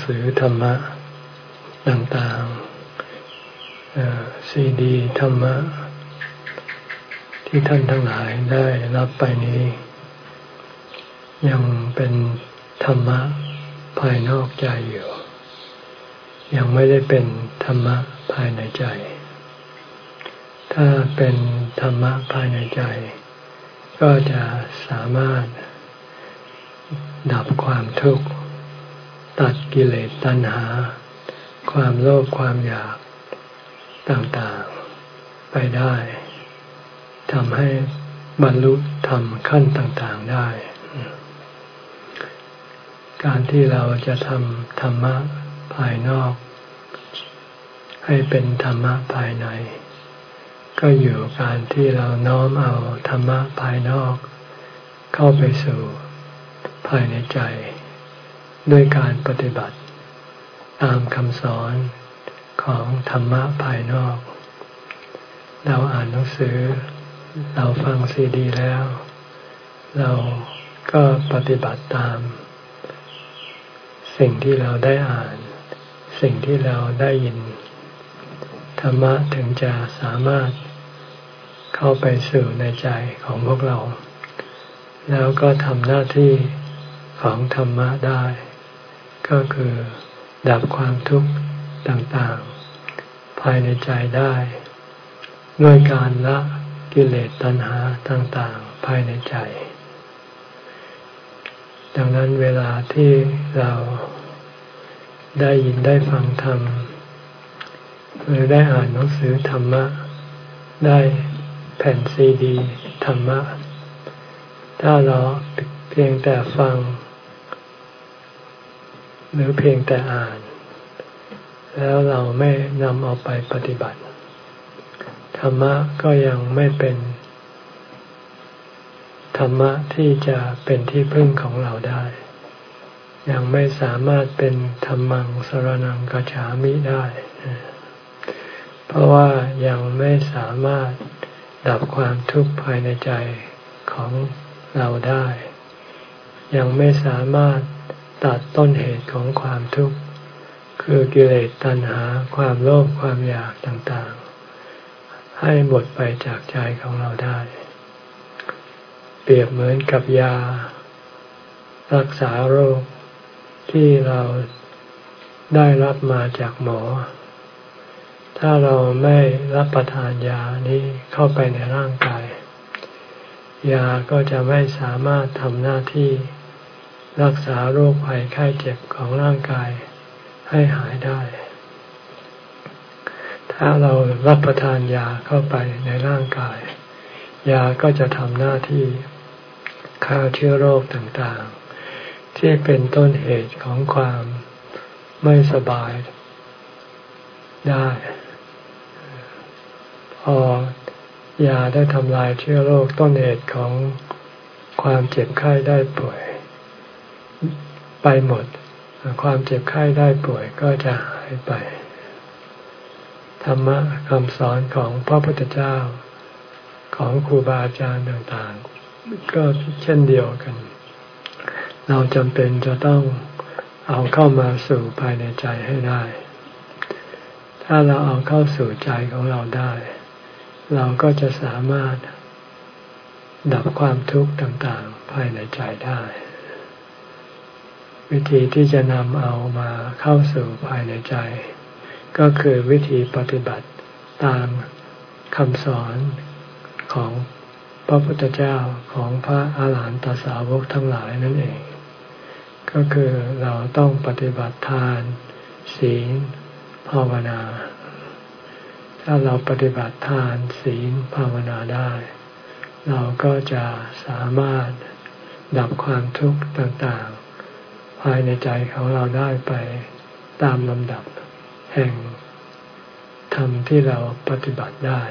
หนังสือธรรมะต่างๆซีดีธรรมะ ที่ท่านทั้งหลายได้รับไปนี้ ยังเป็นธรรมะภายนอกใจอยู่ ยังไม่ได้เป็นธรรมะภายในใจ ถ้าเป็นธรรมะภายในใจ ก็จะสามารถดับความทุกข์ ตัดกิเลสตัณหา ความโลภความอยากต่างๆไปได้ทำให้บรรลุธรรมขั้นต่างๆได้ การที่เราจะทำธรรมะภายนอก ให้เป็นธรรมะภายใน ก็อยู่การที่เราน้อมเอาธรรมะภายนอก เข้าไปสู่ภายในใจ ด้วยการปฏิบัติ ตามคำสอนของธรรมะภายนอก เราอ่านหนังสือ เราฟังซีดีแล้ว เราก็ปฏิบัติตาม สิ่งที่เราได้อ่าน สิ่งที่เราได้ยิน ธรรมะถึงจะสามารถเข้าไปสู่ในใจของพวกเรา แล้วก็ทำหน้าที่ของธรรมะได้ ก็คือดับความทุกข์ต่างๆ ภายในใจได้ ด้วยการละกิเลสตัณหาต่างๆ ภายในใจ ดังนั้นเวลาที่เราได้ยินได้ฟังธรรมหรือได้อ่านหนังสือธรรมะ ได้แผ่นซีดีธรรมะ ถ้าเราเพียงแต่ฟัง หรือเพียงแต่อ่าน แล้วเราไม่นำเอาไปปฏิบัติ ธรรมะก็ยังไม่เป็น ธรรมะที่จะเป็นที่พึ่งของเราได้ ยังไม่สามารถเป็นธรรมังสรนังกัจฉามิได้ เพราะว่ายังไม่สามารถดับความทุกข์ภายในใจของเราได้ ยังไม่สามารถ ตัดต้นเหตุของความทุกข์ คือกิเลสตัณหาความโลภความอยากต่างๆ ให้หมดไปจากใจของเราได้ เปรียบเหมือนกับยา รักษาโรคที่เราได้รับมาจากหมอ ถ้าเราไม่รับประทานยานี้เข้าไปในร่างกาย ยาก็จะไม่สามารถทำหน้าที่ รักษาโรคภัยไข้เจ็บของร่างกายให้หายได้ ถ้าเรารับประทานยาเข้าไปในร่างกาย ยาก็จะทำหน้าที่ฆ่าเชื้อโรคต่างๆ ที่เป็นต้นเหตุของความไม่สบายได้ พอยาได้ทำลายเชื้อโรคต้นเหตุของความเจ็บไข้ได้ป่วย ไปหมด ความเจ็บไข้ได้ป่วยก็จะหายไป ธรรมะคำสอนของพระพุทธเจ้าของครูบาอาจารย์ต่างๆ ก็เช่นเดียวกัน เราจำเป็นจะต้องเอาเข้ามาสู่ภายในใจให้ได้ ถ้าเราเอาเข้าสู่ใจของเราได้ เราก็จะสามารถดับความทุกข์ต่างๆ ภายในใจได้ วิธีที่จะนำเอามาเข้าสู่ภายในใจ ก็คือวิธีปฏิบัติตามคำสอนของพระพุทธเจ้าของพระอาหารหันตสาวกทั้งหลายนั่นเอง ก็คือเราต้องปฏิบัติทาน ศีล ภาวนา ถ้าเราปฏิบัติทาน ศีล ภาวนาได้ เราก็จะสามารถดับความทุกข์ต่าง ภายในใจของเราได้ไปตามลำดับแห่งธรรมที่เราปฏิบัติได้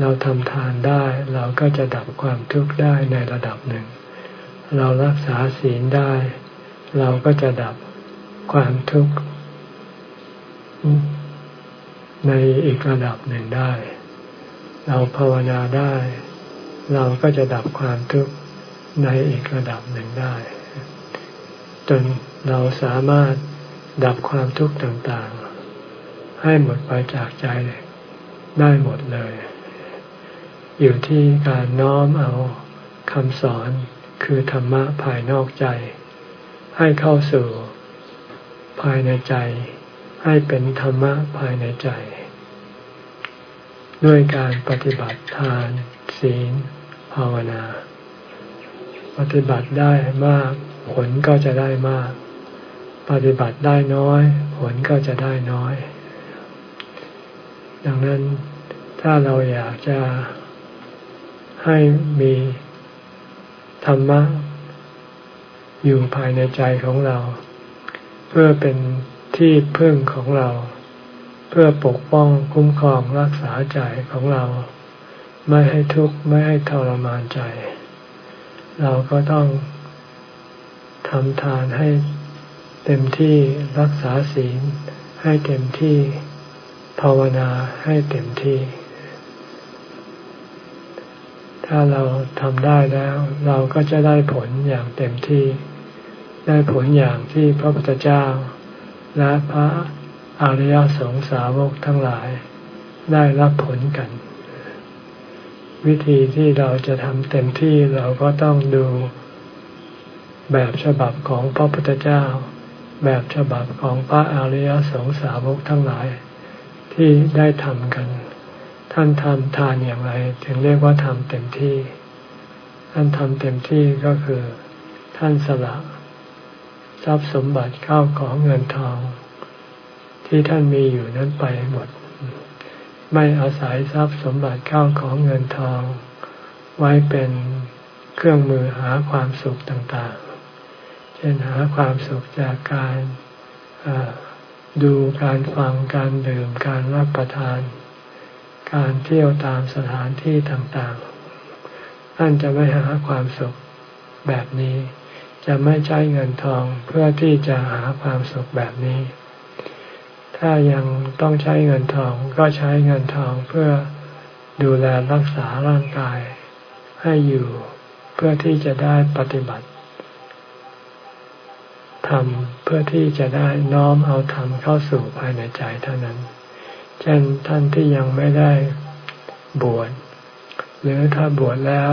เราทำทานได้เราก็จะดับความทุกข์ได้ในระดับหนึ่ง เรารักษาศีลได้ เราก็จะดับความทุกข์ในอีกระดับหนึ่งได้ เราภาวนาได้ เราก็จะดับความทุกข์ในอีกระดับหนึ่งได้ จนเราสามารถดับความทุกข์ต่างๆ ให้หมดไปจากใจได้หมดเลย อยู่ที่การน้อมเอาคำสอนคือธรรมะภายนอกใจ ให้เข้าสู่ภายในใจ ให้เป็นธรรมะภายในใจ ด้วยการปฏิบัติทาน ศีล ภาวนา ปฏิบัติได้มาก ผลก็จะได้มาก ปฏิบัติได้น้อย ผลก็จะได้น้อย ดังนั้นถ้าเราอยากจะให้มีธรรมะ อยู่ภายในใจของเรา เพื่อเป็นที่พึ่งของเรา เพื่อปกป้องคุ้มครองรักษาใจของเรา ไม่ให้ทุกข์ไม่ให้ทรมานใจ เราก็ต้อง ทำทานให้เต็มที่รักษาศีลให้เต็มที่ภาวนาให้เต็มที่ ถ้าเราทำได้แล้ว เราก็จะได้ผลอย่างเต็มที่ ได้ผลอย่างที่พระพุทธเจ้า และพระอริยสงสาวกทั้งหลาย ได้รับผลกัน วิธีที่เราจะทำเต็มที่เราก็ต้องดู แบบฉบับของพระพุทธเจ้า แบบฉบับของพระอริยสงสาวกทั้งหลาย ที่ได้ทำกัน ท่านทำทานอย่างไร ถึงเรียกว่าทำเต็มที่ ท่านทำเต็มที่ก็คือ ท่านสละทรัพย์สมบัติเข้าของเงินทอง ที่ท่านมีอยู่นั้นไปหมด ไม่อาศัยทรัพย์สมบัติเข้าของเงินทอง ไว้เป็นเครื่องมือหาความสุขต่างๆ ช่นหาความสุขจากการดูการฟังการดื่มการรับประทาน การเที่ยวตามสถานที่ต่างๆ ท่านจะไม่หาความสุขแบบนี้ จะไม่ใช้เงินทองเพื่อที่จะหาความสุขแบบนี้ ถ้ายังต้องใช้เงินทองก็ใช้เงินทองเพื่อดูแลรักษาร่างกายให้อยู่ เพื่อที่จะได้ปฏิบัติ ทำเพื่อที่จะได้น้อมเอาธรรมเข้าสู่ภายในใจเท่านั้น เช่นท่านที่ยังไม่ได้บวชหรือถ้าบวชแล้ว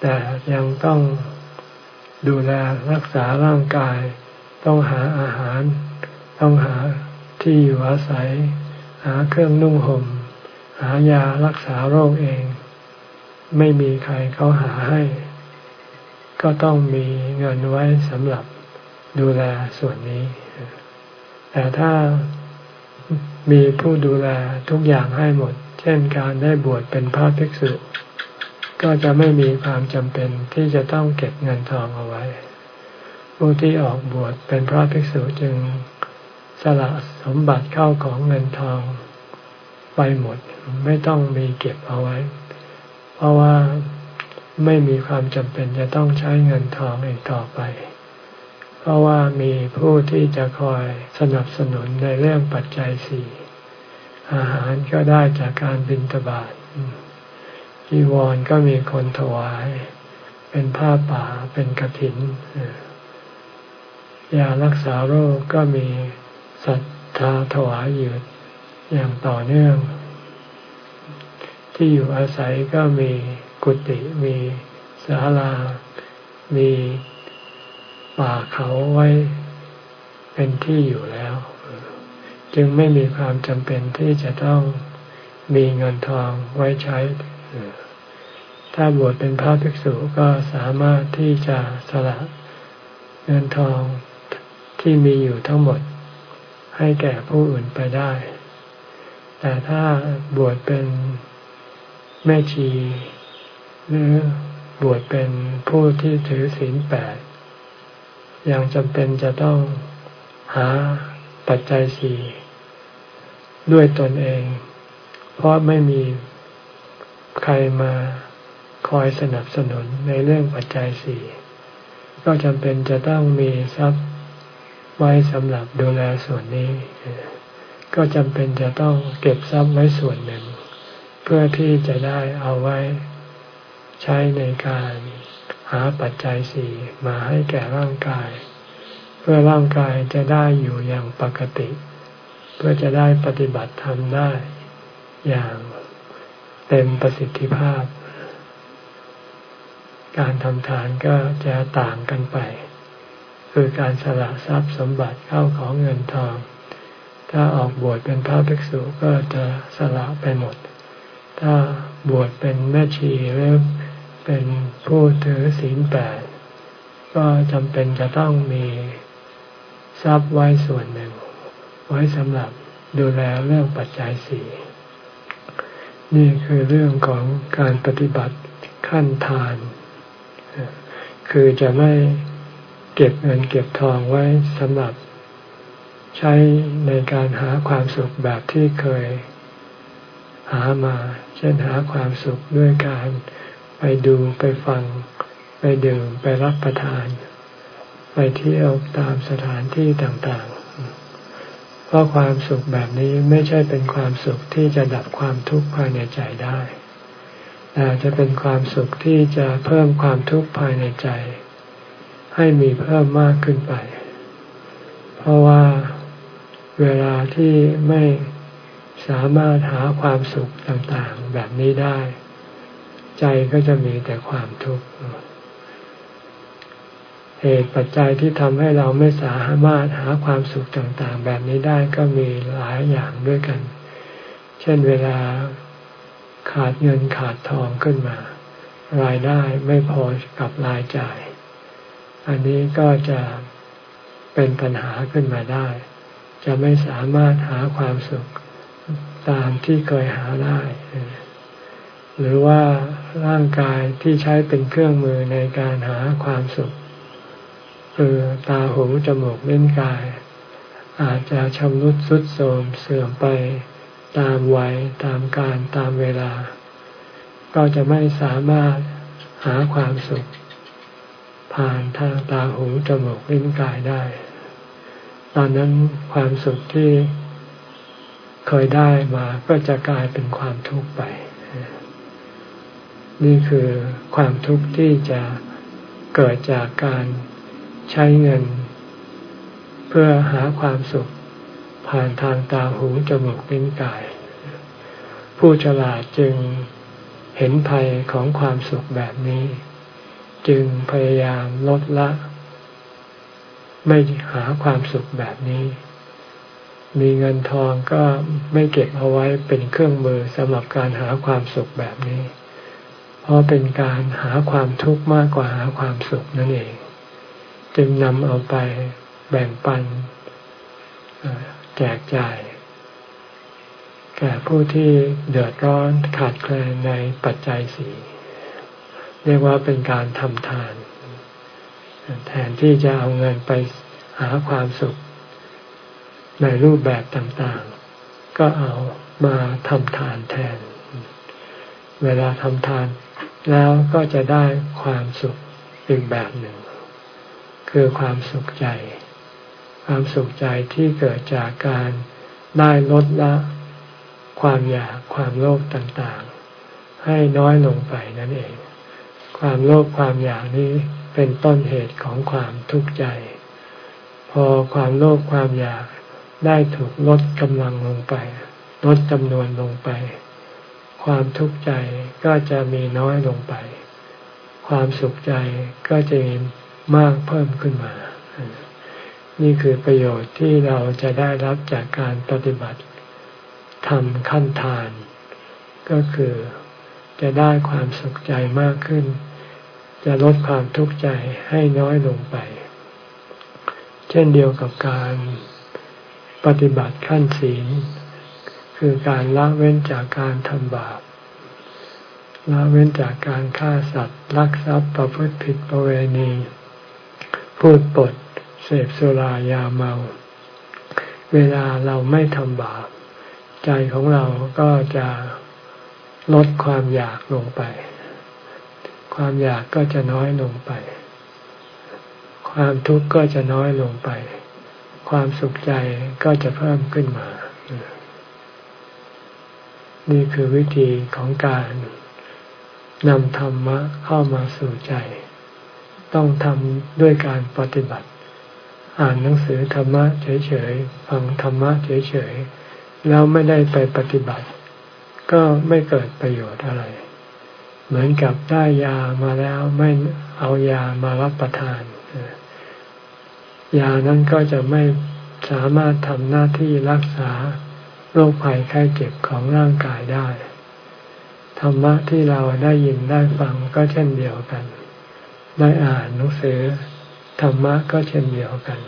แต่ยังต้องดูแลรักษาร่างกาย ต้องหาอาหาร ต้องหาที่อยู่อาศัย หาเครื่องนุ่งหม่ม หายารักษาโรคเอง ไม่มีใครเขาหาให้ ก็ต้องมีเงินไว้สำหรับ ดูแลส่วนนี้ แต่ถ้ามีผู้ดูแลทุกอย่างให้หมด เช่นการได้บวชเป็นพระภิกษุ ก็จะไม่มีความจำเป็นที่จะต้องเก็บเงินทองเอาไว้ ผู้ที่ออกบวชเป็นพระภิกษุจึงสละสมบัติเข้าของเงินทองไปหมด ไม่ต้องมีเก็บเอาไว้ เพราะว่าไม่มีความจำเป็นจะต้องใช้เงินทองอีกต่อไป เพราะว่ามีผู้ที่จะคอยสนับสนุนในเรื่องปัจจัยสี่อาหารก็ได้จากการบินตบาทจีวรก็มีคนถวาย เป็นผ้าป่าเป็นกระถินยารักษาโรคก็มีศรัทธาถวายอยู่อย่างต่อเนื่อง ที่อยู่อาศัยก็มีกุฏิมีศาลา มี ป่าเขาไว้เป็นที่อยู่แล้ว จึงไม่มีความจำเป็นที่จะต้องมีเงินทองไว้ใช้ ถ้าบวชเป็นพระภิกษุก็สามารถที่จะสละเงินทองที่มีอยู่ทั้งหมดให้แก่ผู้อื่นไปได้ แต่ถ้าบวชเป็นแม่ชี หรือบวชเป็นผู้ที่ถือศีลแปด ยังจำเป็นจะต้องหาปัจจัยสี่ด้วยตนเอง เพราะไม่มีใครมาคอยสนับสนุนในเรื่องปัจจัยสี่ก็จำเป็นจะต้องมีทรัพย์ไว้สำหรับดูแลส่วนนี้ ก็จำเป็นจะต้องเก็บทรัพย์ไว้ส่วนหนึ่ง เพื่อที่จะได้เอาไว้ใช้ในการ หาปัจจัยสี่มาให้แก่ร่างกาย เพื่อร่างกายจะได้อยู่อย่างปกติ เพื่อจะได้ปฏิบัติธรรมได้อย่างเต็มประสิทธิภาพ การทำทานก็จะต่างกันไป คือการสละทรัพย์สมบัติเข้าของเงินทอง ถ้าออกบวชเป็นพระภิกษุก็จะสละไปหมด ถ้าบวชเป็นแม่ชีหรือ เป็นผู้ถือศีลแปดก็จำเป็นจะต้องมีทรัพย์ไว้ส่วนหนึ่ง ไว้สำหรับดูแลเรื่องปัจจัยสี่นี่คือเรื่องของการปฏิบัติขั้นทาน คือจะไม่เก็บเงินเก็บทองไว้สำหรับใช้ในการหาความสุขแบบที่เคยหามา เช่นหาความสุขด้วยการ ไปดูไปฟัง ไปดื่มไปรับประทาน ไปเที่ยวตามสถานที่ต่างๆ เพราะความสุขแบบนี้ไม่ใช่เป็นความสุขที่จะดับความทุกข์ภายในใจได้แต่จะเป็นความสุขที่จะเพิ่มความทุกข์ภายในใจ ให้มีเพิ่มมากขึ้นไป เพราะว่าเวลาที่ไม่สามารถหาความสุขต่างๆ แบบนี้ได้ ใจก็จะมีแต่ความทุกข์เหตุปัจจัยที่ทำให้เราไม่สามารถหาความสุขต่างๆ แบบนี้ได้ก็มีหลายอย่างด้วยกัน เช่นเวลาขาดเงินขาดทองขึ้นมา รายได้ไม่พอกับรายจ่าย อันนี้ก็จะเป็นปัญหาขึ้นมาได้ จะไม่สามารถหาความสุขตามที่เคยหาได้ หรือว่า ร่างกายที่ใช้เป็นเครื่องมือในการหาความสุข คือตาหูจมูกเล่นกาย อาจจะชำรุดสุดโทรมเสื่อมไปตามวัยตามการตามเวลา ก็จะไม่สามารถหาความสุข ผ่านทางตาหูจมูกลิ้นกายได้ ตอนนั้นความสุขที่เคยได้มาก็จะกลายเป็นความทุกข์ไป นี่คือความทุกข์ที่จะเกิดจากการใช้เงิน เพื่อหาความสุขผ่านทางตาหูจมูกลิ้นกาย ผู้ฉลาดจึงเห็นภัยของความสุขแบบนี้ จึงพยายามลดละ ไม่หาความสุขแบบนี้ มีเงินทองก็ไม่เก็บเอาไว้เป็นเครื่องมือสำหรับการหาความสุขแบบนี้ เพราะเป็นการหาความทุกข์มากกว่าหาความสุขนั่นเอง จึงนำเอาไปแบ่งปันแจกจ่ายแก่ผู้ที่เดือดร้อนขาดแคลนในปัจจัยสีเรียกว่าเป็นการทำทาน แทนที่จะเอาเงินไปหาความสุข ในรูปแบบต่างๆ ก็เอามาทำทานแทน เวลาทำทาน แล้วก็จะได้ความสุขอีกแบบหนึ่ง คือความสุขใจ ความสุขใจที่เกิดจากการได้ลดละ ความอยากความโลภต่างๆ ให้น้อยลงไปนั่นเอง ความโลภความอยากนี้เป็นต้นเหตุของความทุกข์ใจ พอความโลภความอยากได้ถูกลดกำลังลงไป ลดจำนวนลงไป ความทุกข์ใจก็จะมีน้อยลงไป ความสุขใจก็จะมีมากเพิ่มขึ้นมา นี่คือประโยชน์ที่เราจะได้รับจากการปฏิบัติทำขั้นทาน ก็คือจะได้ความสุขใจมากขึ้น จะลดความทุกข์ใจให้น้อยลงไป เช่นเดียวกับการปฏิบัติขั้นศีล คือการละเว้นจากการทำบาปละเว้นจากการฆ่าสัตว์ลักทรัพย์ประพฤติผิดประเวณี พูดปด เสพสุรายาเมา เวลาเราไม่ทำบาป ใจของเราก็จะลดความอยากลงไป ความอยากก็จะน้อยลงไป ความทุกข์ก็จะน้อยลงไป ความสุขใจก็จะเพิ่มขึ้นมา นี่คือวิธีของการนำธรรมะเข้ามาสู่ใจ ต้องทำด้วยการปฏิบัติ อ่านหนังสือธรรมะเฉยๆ ฟังธรรมะเฉยๆ แล้วไม่ได้ไปปฏิบัติ ก็ไม่เกิดประโยชน์อะไร เหมือนกับได้ยามาแล้วไม่เอายามารับประทาน ยานั้นก็จะไม่สามารถทำหน้าที่รักษา โรคภัยไข้เจ็บของร่างกายได้ ธรรมะที่เราได้ยินได้ฟังก็เช่นเดียวกัน ได้อ่านหนังสือธรรมะก็เช่นเดียวกัน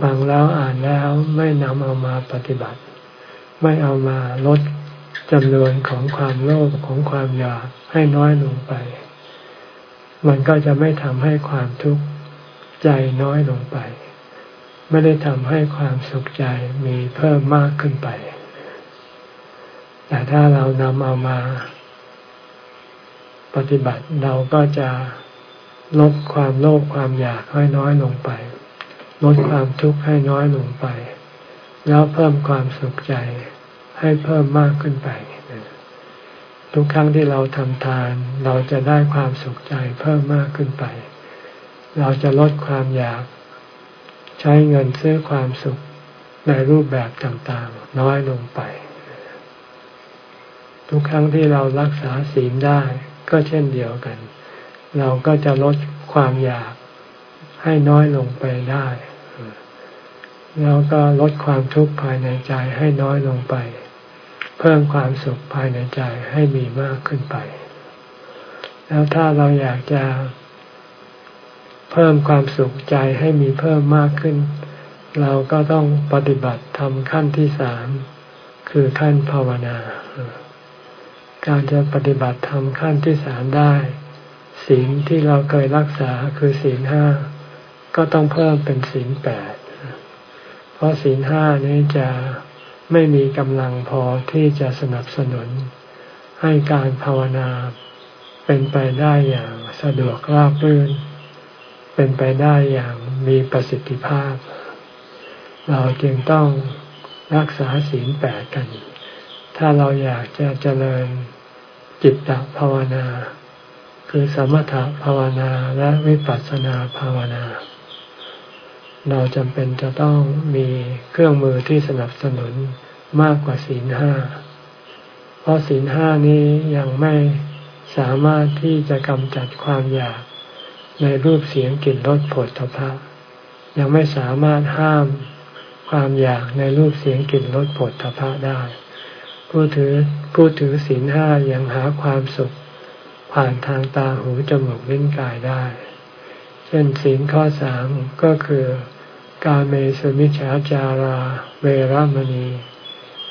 ฟังแล้วอ่านแล้วไม่นำเอามาปฏิบัติ ไม่เอามาลดจำนวนของความโลภของความอยากให้น้อยลงไป มันก็จะไม่ทำให้ความทุกข์ใจน้อยลงไป ไม่ได้ทำให้ความสุขใจมีเพิ่มมากขึ้นไป แต่ถ้าเรานำเอามาปฏิบัติเราก็จะลดความโลภความอยากให้น้อยลงไป ลดความทุกข์ให้น้อยลงไป แล้วเพิ่มความสุขใจให้เพิ่มมากขึ้นไป ทุกครั้งที่เราทำทาน เราจะได้ความสุขใจเพิ่มมากขึ้นไป เราจะลดความอยาก ช้เงินซื้อความสุขในรูปแบบต่างๆ น้อยลงไป ทุกครั้งที่เรารักษาศีลได้ก็เช่นเดียวกัน เราก็จะลดความอยากให้น้อยลงไปได้แล้วก็ลดความทุกข์ภายในใจให้น้อยลงไป เพิ่มความสุขภายในใจให้มีมากขึ้นไป แล้วถ้าเราอยากจะ เพิ่มความสุขใจให้มีเพิ่มมากขึ้น เราก็ต้องปฏิบัติทำขั้นที่สามคือขั้นภาวนา การจะปฏิบัติทำขั้นที่สามได้ศีลที่เราเคยรักษาคือศีลห้าก็ต้องเพิ่มเป็นศีลแปดเพราะศีลห้านี้จะไม่มีกำลังพอที่จะสนับสนุน ให้การภาวนาเป็นไปได้อย่างสะดวกราบรื่น เป็นไปได้อย่างมีประสิทธิภาพ เราจึงต้องรักษาศีลแปดกัน ถ้าเราอยากจะเจริญจิตตภาวนา คือสมถภาวนาและวิปัสสนาภาวนา เราจำเป็นจะต้องมีเครื่องมือที่สนับสนุนมากกว่าศีลห้า เพราะศีลห้านี้ยังไม่สามารถที่จะกำจัดความอยาก ในรูปเสียงกลิ่นรสผลทพะยังไม่สามารถห้ามความอยากในรูปเสียงกลิ่นรสผลทพะได้ ผู้ถือผู้ถือศีลห้ายังหาความสุข ผ่านทางตาหูจมูกลิ้นกายได้ เช่นศีลข้อสามก็คือกาเมสุมิชาจาราเวรมณี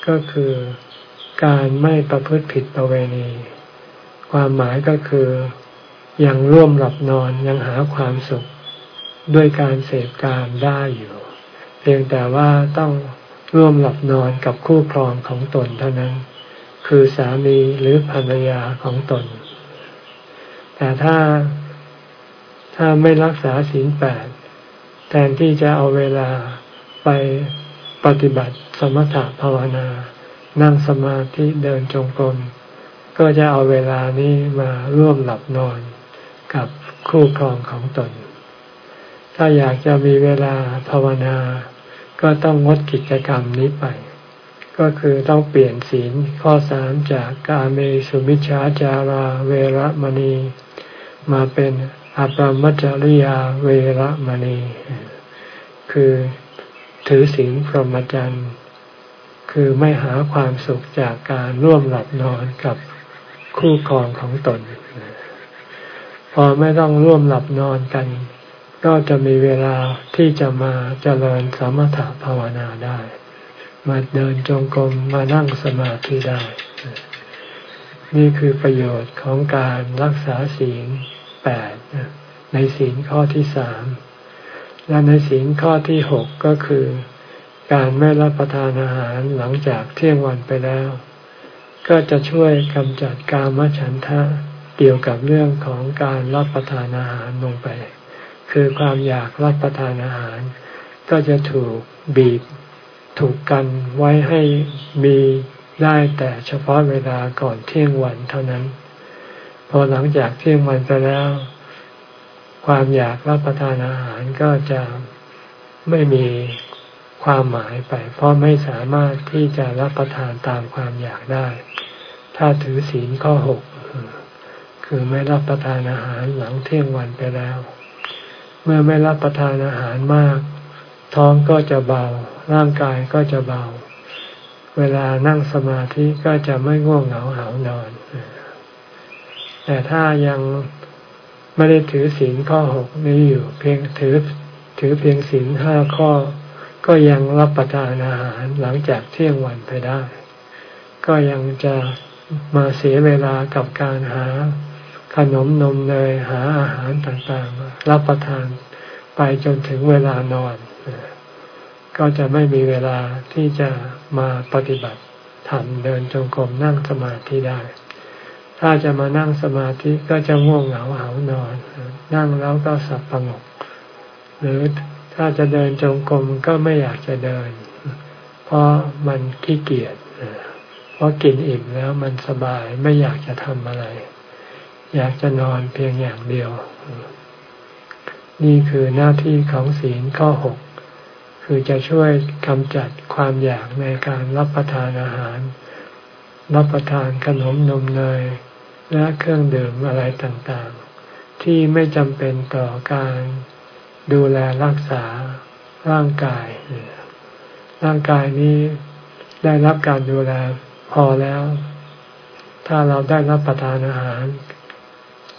ก็คือการไม่ประพฤติผิดประเวณี ความหมายก็คือ ยังร่วมหลับนอนยังหาความสุขด้วยการเสพการได้อยู่ เพียงแต่ว่าต้องร่วมหลับนอนกับคู่ครองของตนเท่านั้น คือสามีหรือภรรยาของตน แต่ถ้าถ้าไม่รักษาศีลแปดแทนที่จะเอาเวลาไปปฏิบัติสมถะภาวนา นั่งสมาธิเดินจงกรมก็จะเอาเวลานี้มาร่วมหลับนอน กับคู่ครองของตน ถ้าอยากจะมีเวลาภาวนา ก็ต้องงดกิจกรรมนี้ไป ก็คือต้องเปลี่ยนศีลข้อสามจากกาเมสุมิชฌาจาราเวรมณี มาเป็นอัปมัจจริยาเวรมณี คือถือศีลพรหมจรรย์คือไม่หาความสุขจากการร่วมหลับนอนกับคู่ครองของตน พอไม่ต้องร่วมหลับนอนกัน ก็จะมีเวลาที่จะมาเจริญสมถะภาวนาได้ มาเดินจงกรมมานั่งสมาธิได้ นี่คือประโยชน์ของการรักษาศีลแปดในศีลข้อที่สามและในศีลข้อที่หกก็คือ การไม่รับประทานอาหารหลังจากเที่ยงวันไปแล้ว ก็จะช่วยกำจัดกามฉันทะ เกี่ยวกับเรื่องของการรับประทานอาหารลงไป คือความอยากรับประทานอาหาร ก็จะถูกบีบถูกกันไว้ให้มีได้แต่เฉพาะเวลาก่อนเที่ยงวันเท่านั้น พอหลังจากเที่ยงวันไปแล้ว ความอยากรับประทานอาหารก็จะไม่มีความหมายไป เพราะไม่สามารถที่จะรับประทานตามความอยากได้ ถ้าถือศีลข้อหก คือไม่รับประทานอาหารหลังเที่ยงวันไปแล้ว เมื่อไม่รับประทานอาหารมาก ท้องก็จะเบา ร่างกายก็จะเบา เวลานั่งสมาธิก็จะไม่ง่วงเหงาหานอน แต่ถ้ายังไม่ได้ถือศีลข้อหกนี้อยู่เพียงถือถือเพียงศีลห้าข้อ ก็ยังรับประทานอาหารหลังจากเที่ยงวันไปได้ ก็ยังจะมาเสียเวลากับการหา ขนมนมเนยหาอาหารต่างๆ รับประทานไปจนถึงเวลานอน ก็จะไม่มีเวลาที่จะมาปฏิบัติทำเดินจงกรมนั่งสมาธิได้ ถ้าจะมานั่งสมาธิก็จะง่วงเหงาหานอน นั่งแล้วก็สับประงก หรือถ้าจะเดินจงกรมก็ไม่อยากจะเดิน เพราะมันขี้เกียจเพราะกินอิ่มแล้วมันสบายไม่อยากจะทำอะไร อยากจะนอนเพียงอย่างเดียว นี่คือหน้าที่ของศีลข้อหกคือจะช่วยกำจัดความอยากในการรับประทานอาหาร รับประทานขนมนมเนย และเครื่องดื่มอะไรต่างๆ ที่ไม่จำเป็นต่อการดูแลรักษาร่างกาย ร่างกายนี้ได้รับการดูแลพอแล้ว ถ้าเราได้รับประทานอาหาร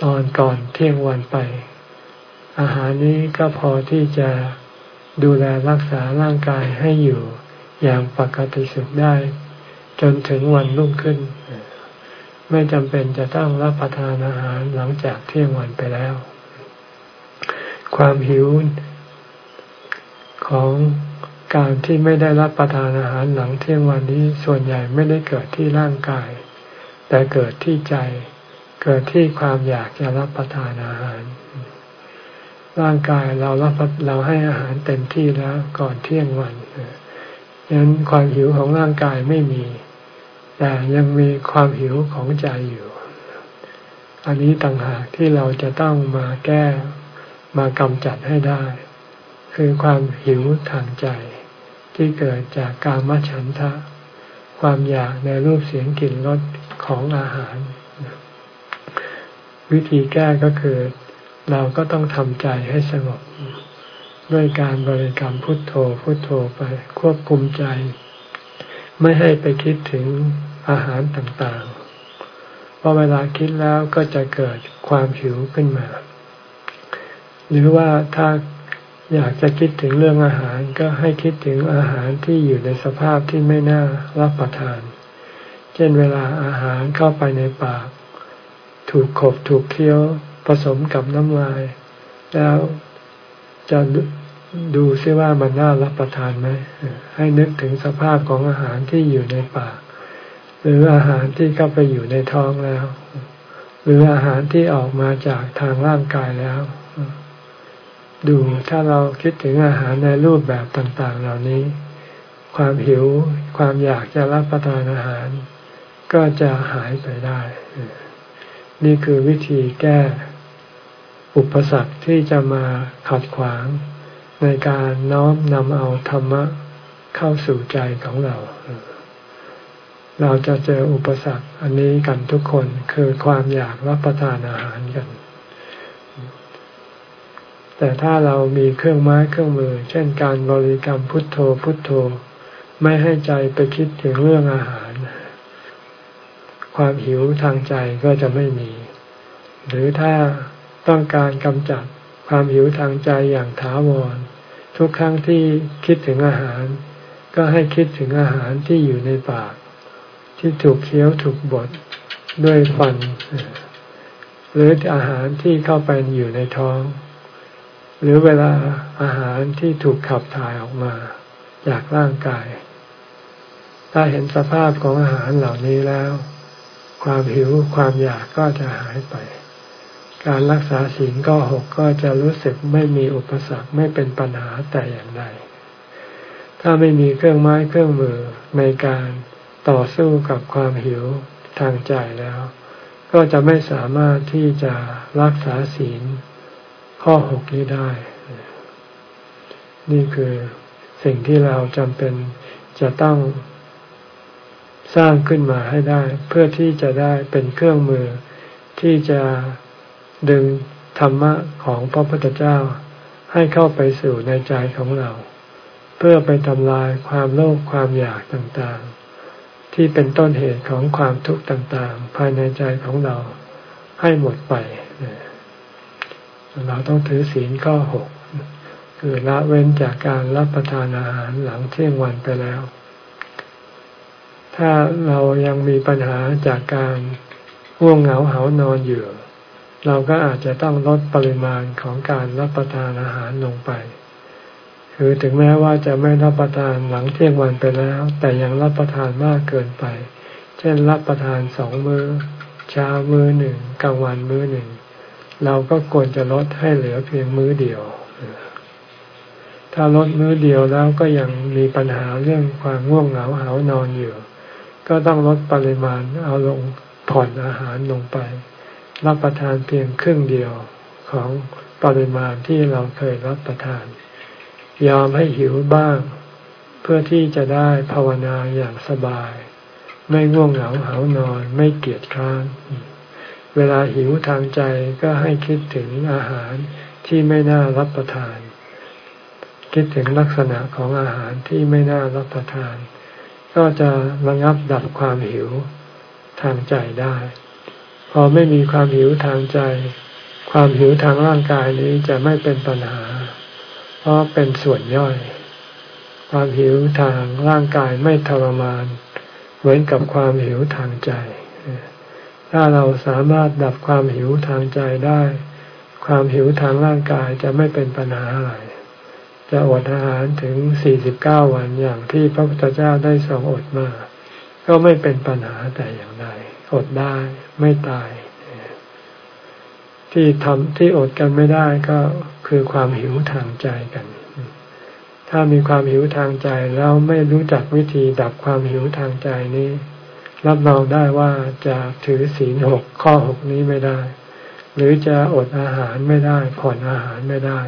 ตอนก่อนเที่ยงวันไป อาหารนี้ก็พอที่จะดูแลรักษาร่างกายให้อยู่อย่างปกติสุขได้ จนถึงวันรุ่งขึ้น ไม่จำเป็นจะต้องรับประทานอาหารหลังจากเที่ยงวันไปแล้ว ความหิวของการที่ไม่ได้รับประทานอาหารหลังเที่ยงวันนี้ส่วนใหญ่ไม่ได้เกิดที่ร่างกาย แต่เกิดที่ใจ เกิดที่ความอยากจะรับประทานอาหาร ร่างกายเรารับเราให้อาหารเต็มที่แล้วก่อนเที่ยงวันดังนั้นความหิวของร่างกายไม่มี แต่ยังมีความหิวของใจอยู่ อันนี้ต่างหากที่เราจะต้องมาแก้มากำจัดให้ได้ คือความหิวทางใจ ที่เกิดจากการมัฉันทะ ความอยากในรูปเสียงกลิ่นรสของอาหาร วิธีแก้ก็คือ เราก็ต้องทำใจให้สงบ ด้วยการบริกรรมพุทโธพุทโธไปควบคุมใจ ไม่ให้ไปคิดถึงอาหารต่างๆ เพราะเวลาคิดแล้วก็จะเกิดความหิวขึ้นมา หรือว่าถ้าอยากจะคิดถึงเรื่องอาหารก็ให้คิดถึงอาหารที่อยู่ในสภาพที่ไม่น่ารับประทาน เช่นเวลาอาหารเข้าไปในปาก ถูกขบถูกเคี้ยวผสมกับน้ำลาย แล้วจะดูซิว่ามันน่ารับประทานไหม ให้นึกถึงสภาพของอาหารที่อยู่ในปาก หรืออาหารที่เข้าไปอยู่ในท้องแล้ว หรืออาหารที่ออกมาจากทางร่างกายแล้ว ดูถ้าเราคิดถึงอาหารในรูปแบบต่างๆ เหล่านี้ ความหิวความอยากจะรับประทานอาหาร ก็จะหายไปได้ นี่คือวิธีแก้ อุปสรรคที่จะมาขัดขวาง ในการน้อมนำเอาธรรมะเข้าสู่ใจของเรา เราจะเจออุปสรรคอันนี้กันทุกคนคือความอยากรับประทานอาหารกัน แต่ถ้าเรามีเครื่องไม้เครื่องมือ เช่นการบริกรรมพุทโธพุทโธ ไม่ให้ใจไปคิดถึงเรื่องอาหาร ความหิวทางใจก็จะไม่มี หรือถ้าต้องการกำจัดความหิวทางใจอย่างถาวร ทุกครั้งที่คิดถึงอาหาร ก็ให้คิดถึงอาหารที่อยู่ในปาก ที่ถูกเคี้ยวถูกบดด้วยฟัน หรืออาหารที่เข้าไปอยู่ในท้อง หรือเวลาอาหารที่ถูกขับถ่ายออกมาจากร่างกาย ถ้าเห็นสภาพของอาหารเหล่านี้แล้ว ความหิวความอยากก็จะหายไป การรักษาศีลก็หกก็จะรู้สึกไม่มีอุปสรรคไม่เป็นปัญหาแต่อย่างใดถ้าไม่มีเครื่องไม้เครื่องมือในการต่อสู้กับความหิวทางใจแล้ว ก็จะไม่สามารถที่จะรักษาศีลข้อหกนี้ได้ นี่คือสิ่งที่เราจำเป็นจะต้อง สร้างขึ้นมาให้ได้ เพื่อที่จะได้เป็นเครื่องมือ ที่จะดึงธรรมะของพระพุทธเจ้า ให้เข้าไปสู่ในใจของเรา เพื่อไปทำลายความโลภความอยากต่างๆ ที่เป็นต้นเหตุของความทุกข์ต่างๆ ภายในใจของเราให้หมดไปเราต้องถือศีลข้อหกคือละเว้นจากการรับประทานอาหารหลังเที่ยงวันไปแล้ว ถ้าเรายังมีปัญหาจากการง่วงเหงาเหานอนอยู่ เราก็อาจจะต้องลดปริมาณของการรับประทานอาหารลงไป คือถึงแม้ว่าจะไม่รับประทานหลังเที่ยงวันไปแล้ว แต่ยังรับประทานมากเกินไป เช่นรับประทานสองมือ้อเช้ามื้อหนึ่งกลางวันมื้อหนึ่ง เราก็ควรจะลดให้เหลือเพียงมื้อเดียว ถ้าลดมื้อเดียวแล้วก็ยังมีปัญหาเรื่องความง่วงเหงาเหานอนอยู่ ก็ต้องลดปริมาณเอาลงผ่อนอาหารลงไป รับประทานเพียงครึ่งเดียวของปริมาณที่เราเคยรับประทาน ยอมให้หิวบ้าง เพื่อที่จะได้ภาวนาอย่างสบาย ไม่ง่วงเหงาหานอนไม่เกียจคร้านเวลาหิวทางใจก็ให้คิดถึงอาหารที่ไม่น่ารับประทาน คิดถึงลักษณะของอาหารที่ไม่น่ารับประทาน ก็จะระงับดับความหิวทางใจได้ พอไม่มีความหิวทางใจ ความหิวทางร่างกายนี้จะไม่เป็นปัญหา เพราะเป็นส่วนย่อย ความหิวทางร่างกายไม่ทรมาน เหมือนกับความหิวทางใจ ถ้าเราสามารถดับความหิวทางใจได้ ความหิวทางร่างกายจะไม่เป็นปัญหาอะไร จะอดอาหารถึง49วันอย่างที่พระพุทธเจ้าได้ทรงอดมา ก็ไม่เป็นปัญหาแต่อย่างใดอดได้ไม่ตาย ที่ทำที่อดกันไม่ได้ก็คือความหิวทางใจกัน ถ้ามีความหิวทางใจแล้วไม่รู้จักวิธีดับความหิวทางใจนี้ รับรองได้ว่าจะถือศีลหกข้อหกนี้ไม่ได้ หรือจะอดอาหารไม่ได้ผ่อนอาหารไม่ได้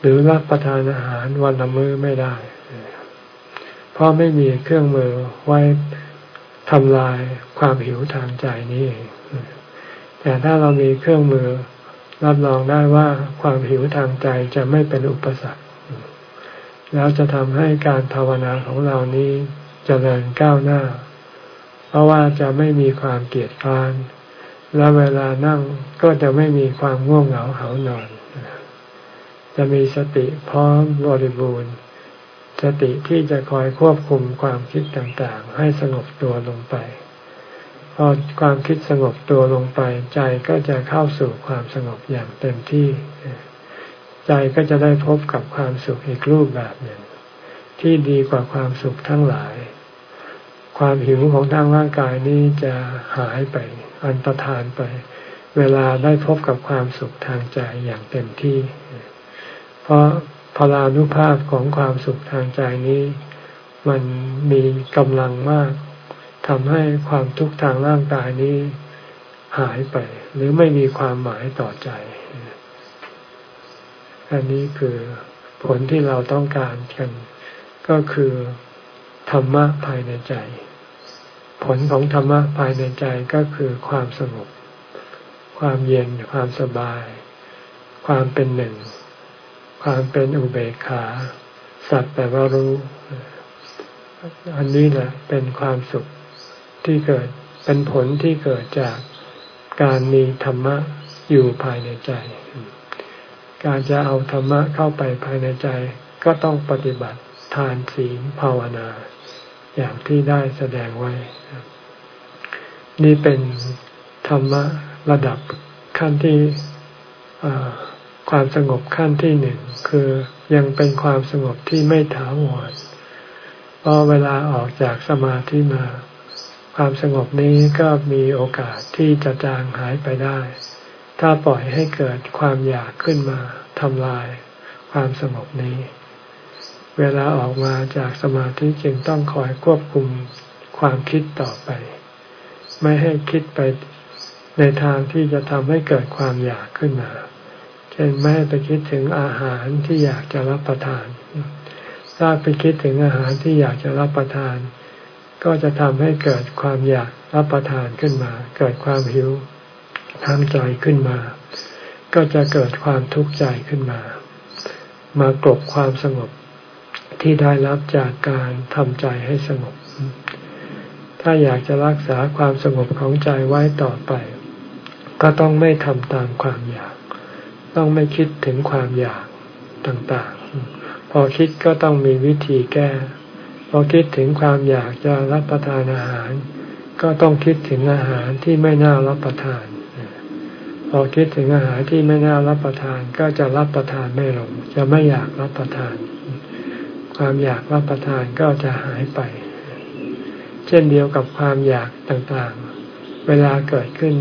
หรือรับประทานอาหารวันละมื้อไม่ได้ เพราะไม่มีเครื่องมือไว้ทำลายความหิวทางใจนี้ แต่ถ้าเรามีเครื่องมือรับรองได้ว่าความหิวทางใจจะไม่เป็นอุปสรรค แล้วจะทำให้การภาวนาของเรานี้จเจริญก้าวหน้า เพราะว่าจะไม่มีความเกียดค้าน และเวลานั่งก็จะไม่มีความง่วงเหงาเหานอน จะมีสติพร้อมบริบูรณ์ สติที่จะคอยควบคุมความคิดต่างๆ ให้สงบตัวลงไป พอความคิดสงบตัวลงไป ใจก็จะเข้าสู่ความสงบอย่างเต็มที่ ใจก็จะได้พบกับความสุขอีกรูปแบบหนึ่ง ที่ดีกว่าความสุขทั้งหลาย ความหิวของทางร่างกายนี้จะหายไป อันตรธานไป เวลาได้พบกับความสุขทางใจอย่างเต็มที่ เพราะพลานุภาพของความสุขทางใจนี้ มันมีกำลังมากทำให้ความทุกข์ทางร่างกายนี้หายไป หรือไม่มีความหมายต่อใจ อันนี้คือผลที่เราต้องการกัน ก็คือธรรมะภายในใจ ผลของธรรมะภายในใจก็คือความสงบ ความเย็นความสบาย ความเป็นหนึ่ง ความเป็นอุเบกขา สัตว์แต่ว่ารู้ อันนี้แหละเป็นความสุขที่เกิดเป็นผลที่เกิดจากการมีธรรมะอยู่ภายในใจ การจะเอาธรรมะเข้าไปภายในใจ ก็ต้องปฏิบัติทานศีลภาวนา อย่างที่ได้แสดงไว้ นี่เป็นธรรมะระดับขั้นที่ ความสงบขั้นที่หนึ่งคือยังเป็นความสงบที่ไม่ถาวรเพราะเวลาออกจากสมาธิมา ความสงบนี้ก็มีโอกาสที่จะจางหายไปได้ ถ้าปล่อยให้เกิดความอยากขึ้นมาทำลาย ความสงบนี้ เวลาออกมาจากสมาธิจึงต้องคอยควบคุมความคิดต่อไป ไม่ให้คิดไปในทางที่จะทำให้เกิดความอยากขึ้นมา ช่นไม่ให้ไปคิดถึงอาหารที่อยากจะรับประทาน ถ้าไปคิดถึงอาหารที่อยากจะรับประทาน ก็จะทำให้เกิดความอยากรับประทานขึ้นมา เกิดความหิวทางใจขึ้นมา ก็จะเกิดความทุกข์ใจขึ้นมา มากลบความสงบที่ได้รับจากการทำใจให้สงบ ถ้าอยากจะรักษาความสงบของใจไว้ต่อไป ก็ต้องไม่ทำตามความอยาก ต้องไม่คิดถึงความอยากต่างๆ พอคิดก็ต้องมีวิธีแก้ พอคิดถึงความอยากจะรับประทานอาหาร ก็ต้องคิดถึงอาหารที่ไม่น่ารับประทาน พอคิดถึงอาหารที่ไม่น่ารับประทานก็จะรับประทานไม่ลง จะไม่อยากรับประทาน ความอยากรับประทานก็จะหายไป เช่นเดียวกับความอยากต่างๆ เวลาเกิดขึ้น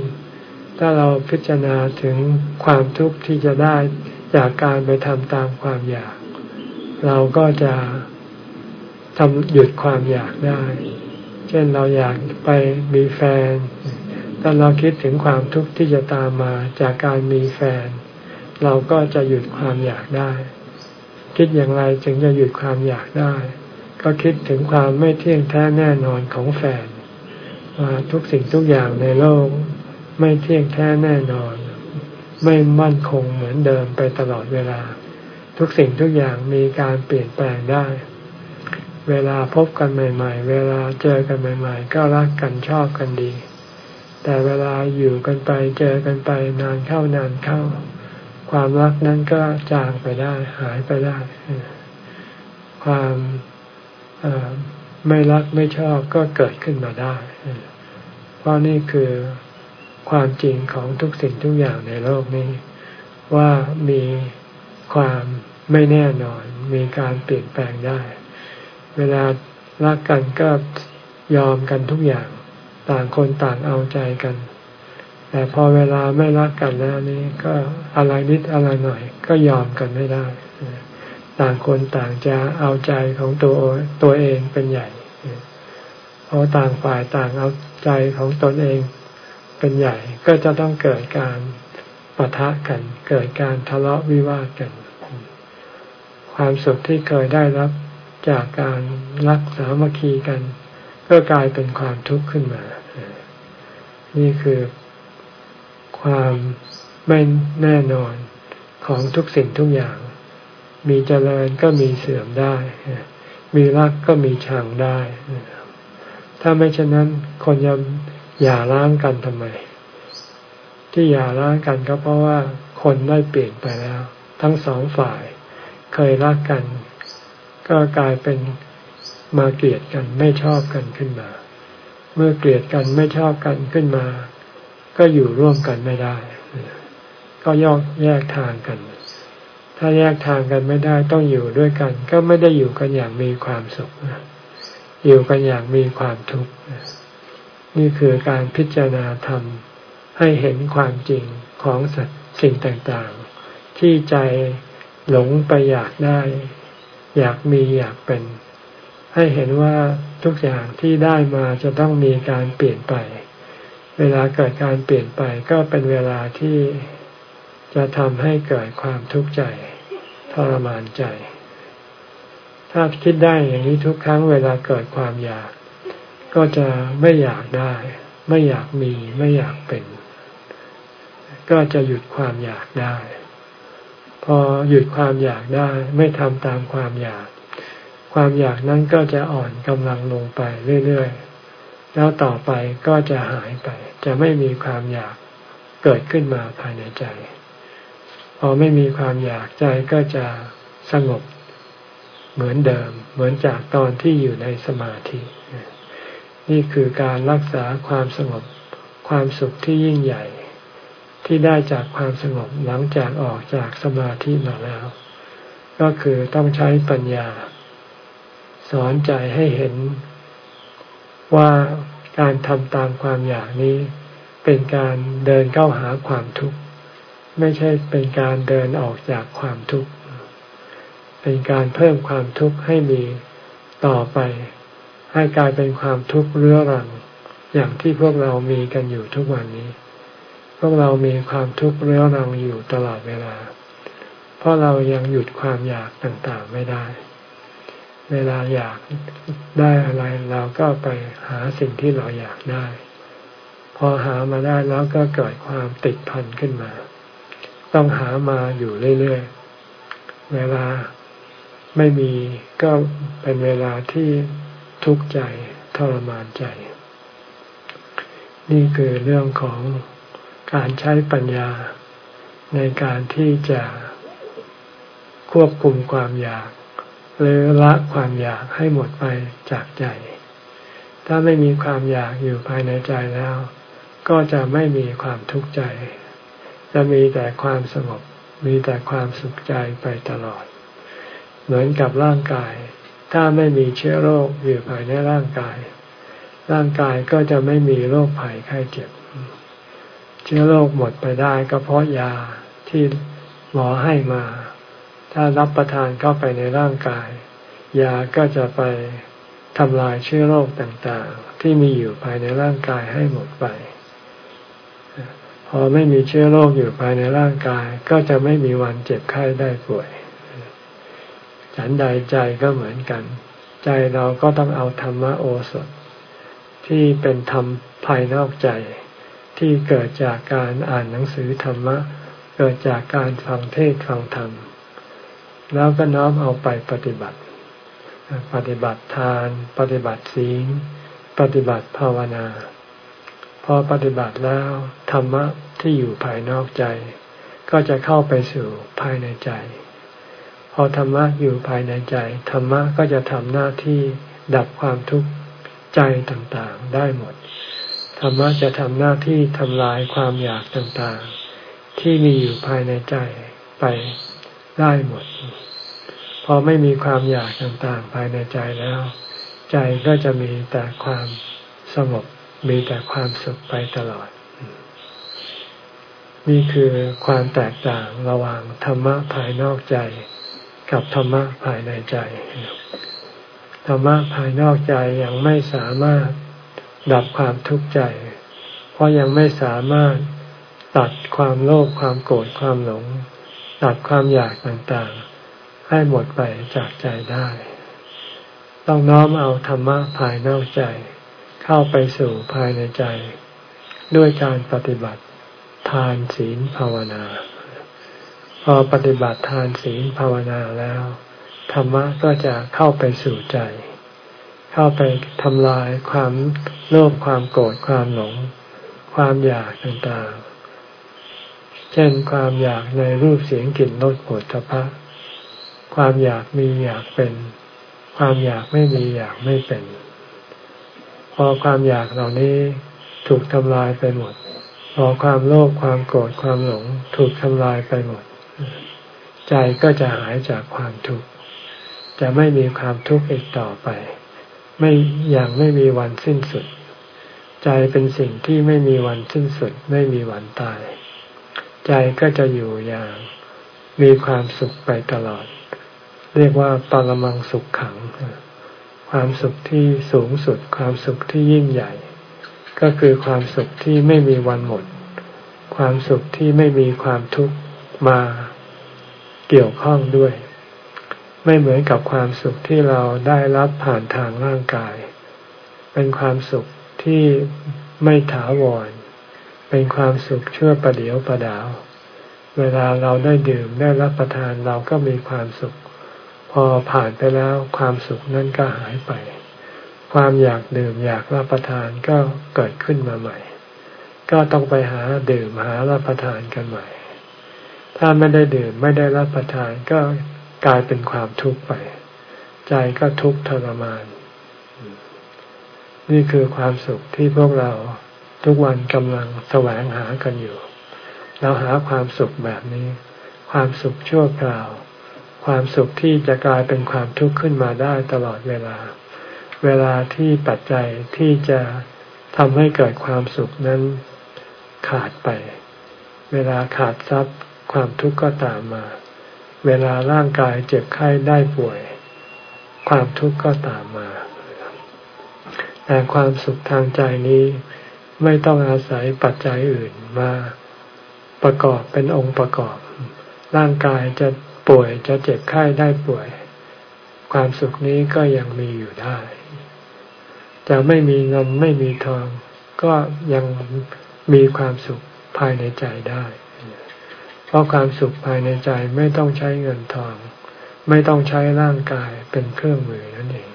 ถ้าเราพิจารณาถึงความทุกข์ที่จะได้จากการไปทำตามความอยาก เราก็จะทำหยุดความอยากได้ เช่นเราอยากไปมีแฟน ถ้าเราคิดถึงความทุกข์ที่จะตามมาจากการมีแฟน เราก็จะหยุดความอยากได้ คิดอย่างไรจึงจะหยุดความอยากได้ ก็คิดถึงความไม่เที่ยงแท้แน่นอนของแฟนว่าทุกสิ่งทุกอย่างในโลก ไม่เที่ยงแท้แน่นอน ไม่มั่นคงเหมือนเดิมไปตลอดเวลา ทุกสิ่งทุกอย่างมีการเปลี่ยนแปลงได้ เวลาพบกันใหม่ ๆ เวลาเจอกันใหม่ ๆ ก็รักกันชอบกันดี แต่เวลาอยู่กันไปเจอกันไปนานเข้านานเข้า ความรักนั้นก็จางไปได้ หายไปได้ ความไม่รักไม่ชอบก็เกิดขึ้นมาได้ เพราะนี่คือ ความจริงของทุกสิ่งทุกอย่างในโลกนี้ ว่ามีความไม่แน่นอน มีการเปลี่ยนแปลงได้ เวลารักกันก็ยอมกันทุกอย่าง ต่างคนต่างเอาใจกัน แต่พอเวลาไม่รักกันแล้วนี่ก็อะไรนิดอะไรหน่อย ก็ยอมกันไม่ได้ ต่างคนต่างจะเอาใจของตัวตัวเองเป็นใหญ่เพราะต่างฝ่ายต่างเอาใจของตนเอง เป็นใหญ่ก็จะต้องเกิดการปะทะกัน เกิดการทะเลาะวิวาทกัน ความสุขที่เคยได้รับจากการรักสามัคคีกัน ก็กลายเป็นความทุกข์ขึ้นมา นี่คือความไม่แน่นอนของทุกสิ่งทุกอย่าง มีเจริญก็มีเสื่อมได้ มีรักก็มีชังได้ ถ้าไม่เช่นนั้น คนจะ อย่าร้างกันทำไม ที่อย่าร้างกันก็เพราะว่าคนได้เปลี่ยนไปแล้ว ทั้งสองฝ่ายเคยรักกัน ก็กลายเป็นมาเกลียดกันไม่ชอบกันขึ้นมา เมื่อเกลียดกันไม่ชอบกันขึ้นมา ก็อยู่ร่วมกันไม่ได้ ก็ยอกแยกทางกัน ถ้าแยกทางกันไม่ได้ต้องอยู่ด้วยกัน ก็ไม่ได้อยู่กันอย่างมีความสุขอยู่กันอย่างมีความทุกข์ นี่คือการพิจารณาธรรม ให้เห็นความจริงของสิ่งต่างๆ ที่ใจหลงไปอยากได้ อยากมีอยากเป็น ให้เห็นว่าทุกอย่างที่ได้มาจะต้องมีการเปลี่ยนไป เวลาเกิดการเปลี่ยนไปก็เป็นเวลาที่จะทำให้เกิดความทุกข์ใจทรมานใจ ถ้าคิดได้อย่างนี้ทุกครั้งเวลาเกิดความอยาก ก็จะไม่อยากได้ ไม่อยากมีไม่อยากเป็น ก็จะหยุดความอยากได้ พอหยุดความอยากได้ ไม่ทำตามความอยาก ความอยากนั้นก็จะอ่อนกำลังลงไปเรื่อยๆ แล้วต่อไปก็จะหายไป จะไม่มีความอยากเกิดขึ้นมาภายในใจ พอไม่มีความอยากใจก็จะสงบเหมือนเดิม เหมือนจากตอนที่อยู่ในสมาธิ นี่คือการรักษาความสงบความสุขที่ยิ่งใหญ่ ที่ได้จากความสงบหลังจากออกจากสมาธิมาแล้ว ก็คือต้องใช้ปัญญา สอนใจให้เห็นว่าการทำตามความอยากนี้ เป็นการเดินเข้าหาความทุกข์ ไม่ใช่เป็นการเดินออกจากความทุกข์ เป็นการเพิ่มความทุกข์ให้มีต่อไป ให้กลายเป็นความทุกข์เรื้อรัง อย่างที่พวกเรามีกันอยู่ทุกวันนี้ พวกเรามีความทุกข์เรื้อรังอยู่ตลอดเวลา เพราะเรายังหยุดความอยากต่างๆไม่ได้ เวลาอยากได้อะไรเราก็ไปหาสิ่งที่เราอยากได้ พอหามาได้แล้วก็เกิดความติดพันขึ้นมา ต้องหามาอยู่เรื่อยๆ เวลาไม่มีก็เป็นเวลาที่ ทุกข์ใจทรมานใจ นี่คือเรื่องของการใช้ปัญญาในการที่จะควบคุมความอยาก หรือละความอยากให้หมดไปจากใจ ถ้าไม่มีความอยากอยู่ภายในใจแล้ว ก็จะไม่มีความทุกข์ใจ จะมีแต่ความสงบมีแต่ความสุขใจไปตลอด เหมือนกับร่างกาย ถ้าไม่มีเชื้อโรคอยู่ภายในร่างกาย ร่างกายก็จะไม่มีโรคภัยไข้เจ็บ เชื้อโรคหมดไปได้ก็เพราะยาที่หมอให้มา ถ้ารับประทานเข้าไปในร่างกาย ยาก็จะไปทำลายเชื้อโรคต่างๆ ที่มีอยู่ภายในร่างกายให้หมดไป พอไม่มีเชื้อโรคอยู่ภายในร่างกาย ก็จะไม่มีวันเจ็บไข้ได้ป่วย ฉันใดใจก็เหมือนกัน ใจเราก็ต้องเอาธรรมโอสถ ที่เป็นธรรมภายนอกใจ ที่เกิดจากการอ่านหนังสือธรรมะ เกิดจากการฟังเทศฟังธรรม แล้วก็น้อมเอาไปปฏิบัติ ปฏิบัติทาน ปฏิบัติศีลปฏิบัติภาวนา พอปฏิบัติแล้วธรรมะที่อยู่ภายนอกใจ ก็จะเข้าไปสู่ภายในใจ พอธรรมะอยู่ภายในใจ ธรรมะก็จะทำหน้าที่ดับความทุกข์ใจต่างๆได้หมด ธรรมะจะทำหน้าที่ทำลายความอยากต่างๆ ที่มีอยู่ภายในใจไปได้หมด พอไม่มีความอยากต่างๆ ภายในใจแล้ว ใจก็จะมีแต่ความสงบมีแต่ความสุขไปตลอด นี่คือความแตกต่างระหว่างธรรมะภายนอกใจ กับธรรมะภายในใจ ธรรมะภายนอกใจยังไม่สามารถดับความทุกข์ใจ เพราะยังไม่สามารถตัดความโลภความโกรธความหลง ตัดความอยากต่างๆ ให้หมดไปจากใจได้ ต้องน้อมเอาธรรมะภายนอกใจ เข้าไปสู่ภายในใจ ด้วยการปฏิบัติทานศีลภาวนา พอปฏิบัติทานศีลภาวนาแล้ว ธรรมะก็จะเข้าไปสู่ใจ เข้าไปทำลายความโลภความโกรธความหลง ความอยากต่างๆ เช่นความอยากในรูปเสียงกลิ่นรสผลพะความอยากมีอยากเป็น ความอยากไม่มีอยากไม่เป็น พอความอยากเหล่านี้ถูกทำลายไปหมด พอความโลภความโกรธความหลงถูกทำลายไปหมด ใจก็จะหายจากความทุกข์ จะไม่มีความทุกข์อีกต่อไป ไม่อย่างไม่มีวันสิ้นสุด ใจเป็นสิ่งที่ไม่มีวันสิ้นสุด ไม่มีวันตาย ใจก็จะอยู่อย่างมีความสุขไปตลอด เรียกว่าปรมังสุขขัง ความสุขที่สูงสุด ความสุขที่ยิ่งใหญ่ ก็คือความสุขที่ไม่มีวันหมด ความสุขที่ไม่มีความทุกข์มา เกี่ยวข้องด้วย ไม่เหมือนกับความสุขที่เราได้รับผ่านทางร่างกาย เป็นความสุขที่ไม่ถาวร เป็นความสุขชั่วประเดียวประดาว เวลาเราได้ดื่มได้รับประทานเราก็มีความสุข พอผ่านไปแล้วความสุขนั้นก็หายไป ความอยากดื่มอยากรับประทานก็เกิดขึ้นมาใหม่ ก็ต้องไปหาดื่มหารับประทานกันใหม่ ถ้าไม่ได้ดื่มไม่ได้รับประทานก็กลายเป็นความทุกข์ไป ใจก็ทุกข์ทรมาน นี่คือความสุขที่พวกเราทุกวันกำลังแสวงหากันอยู่ เราหาความสุขแบบนี้ ความสุขชั่วคราว ความสุขที่จะกลายเป็นความทุกข์ขึ้นมาได้ตลอดเวลา เวลาที่ปัจจัยที่จะทำให้เกิดความสุขนั้นขาดไป เวลาขาดทรัพย์ ความทุกข์ก็ตามมา เวลาร่างกายเจ็บไข้ได้ป่วย ความทุกข์ก็ตามมา แต่ความสุขทางใจนี้ไม่ต้องอาศัยปัจจัยอื่นมาประกอบเป็นองค์ประกอบ ร่างกายจะป่วยจะเจ็บไข้ได้ป่วย ความสุขนี้ก็ยังมีอยู่ได้ จะไม่มีเงินไม่มีทอง ก็ยังมีความสุขภายในใจได้ เพราะความสุขภายในใจไม่ต้องใช้เงินทอง ไม่ต้องใช้ร่างกายเป็นเครื่องมือนั่นเอง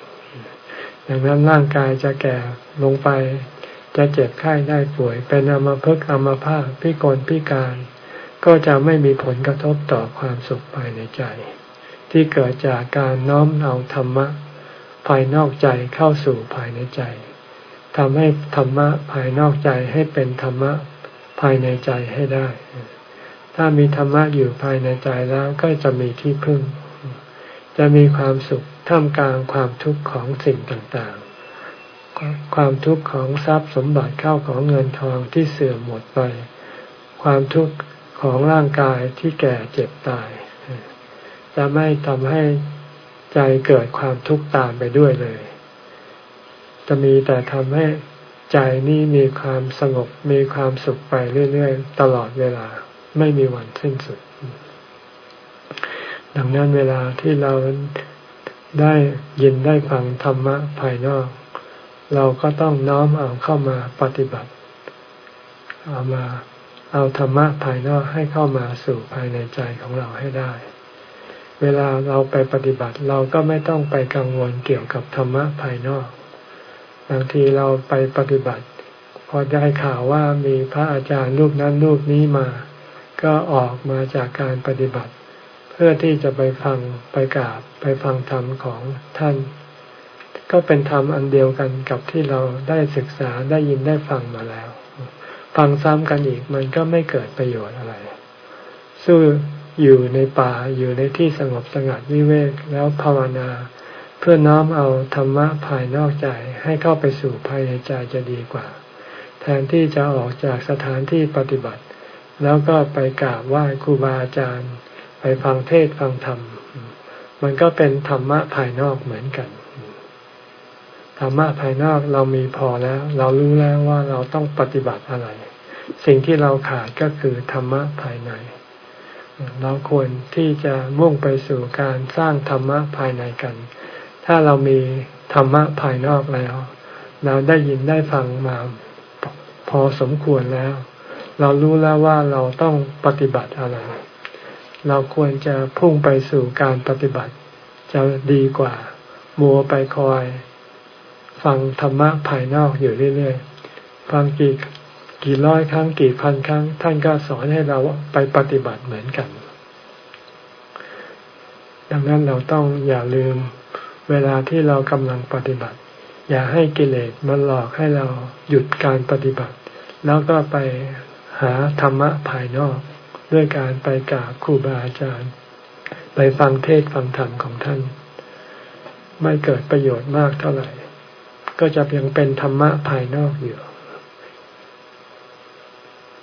ดังนั้นร่างกายจะแก่ลงไป จะเจ็บไข้ได้ป่วย เป็นอมภพอมภาพพิกลพิการ ก็จะไม่มีผลกระทบต่อความสุขภายในใจ ที่เกิดจากการน้อมเอาธรรมะ ภายนอกใจเข้าสู่ภายในใจทำให้ธรรมะภายนอกใจให้เป็นธรรมะภายในใจให้ได้ ถ้ามีธรรมะอยู่ภายในใจแล้วก็จะมีที่พึ่ง จะมีความสุขท่ามกลางความทุกข์ของสิ่งต่างๆ ความทุกข์ของทรัพย์สมบัติเข้าของเงินทองที่เสื่อมหมดไป ความทุกข์ของร่างกายที่แก่เจ็บตาย จะไม่ทำให้ใจเกิดความทุกข์ตามไปด้วยเลย จะมีแต่ทำให้ใจนี้มีความสงบมีความสุขไปเรื่อยๆ ตลอดเวลา ไม่มีวันสิ้นสุด ดังนั้นเวลาที่เราได้ยินได้ฟังธรรมะภายนอก เราก็ต้องน้อมเอาเข้ามาปฏิบัติ เอามาเอาธรรมะภายนอกให้เข้ามาสู่ภายในใจของเราให้ได้ เวลาเราไปปฏิบัติเราก็ไม่ต้องไปกังวลเกี่ยวกับธรรมะภายนอกบางทีเราไปปฏิบัติ พอได้ข่าวว่ามีพระอาจารย์รูปนั้นรูปนี้มา ก็ออกมาจากการปฏิบัติ เพื่อที่จะไปฟังไปกราบไปฟังธรรมของท่าน ก็เป็นธรรมอันเดียวกันกับที่เราได้ศึกษาได้ยินได้ฟังมาแล้ว ฟังซ้ำกันอีกมันก็ไม่เกิดประโยชน์อะไร สู้อยู่ในป่าอยู่ในที่สงบสงัดวิเวกแล้วภาวนา เพื่อน้อมเอาธรรมะภายนอกใจให้เข้าไปสู่ภายในใจจะดีกว่า แทนที่จะออกจากสถานที่ปฏิบัติ แล้วก็ไปกราบไหว้ครูบาอาจารย์ ไปฟังเทศฟังธรรม มันก็เป็นธรรมะภายนอกเหมือนกัน ธรรมะภายนอกเรามีพอแล้ว เรารู้แล้วว่าเราต้องปฏิบัติอะไร สิ่งที่เราขาดก็คือธรรมะภายใน เราควรที่จะมุ่งไปสู่การสร้างธรรมะภายในกัน ถ้าเรามีธรรมะภายนอกแล้ว เราได้ยินได้ฟังมาพอสมควรแล้ว เรารู้แล้วว่าเราต้องปฏิบัติอะไร เราควรจะพุ่งไปสู่การปฏิบัติ จะดีกว่ามัวไปคอย ฟังธรรมะภายนอกอยู่เรื่อยๆ ฟังกี่กี่ร้อยครั้งกี่พันครั้ง ท่านก็สอนให้เราไปปฏิบัติเหมือนกัน ดังนั้นเราต้องอย่าลืมเวลาที่เรากำลังปฏิบัติ อย่าให้กิเลสมันหลอกให้เราหยุดการปฏิบัติ แล้วก็ไป หาธรรมะภายนอก ด้วยการไปกราบครูบาอาจารย์ ไปฟังเทศฟังธรรมของท่าน ไม่เกิดประโยชน์มากเท่าไหร่ ก็จะเพียงเป็นธรรมะภายนอกอยู่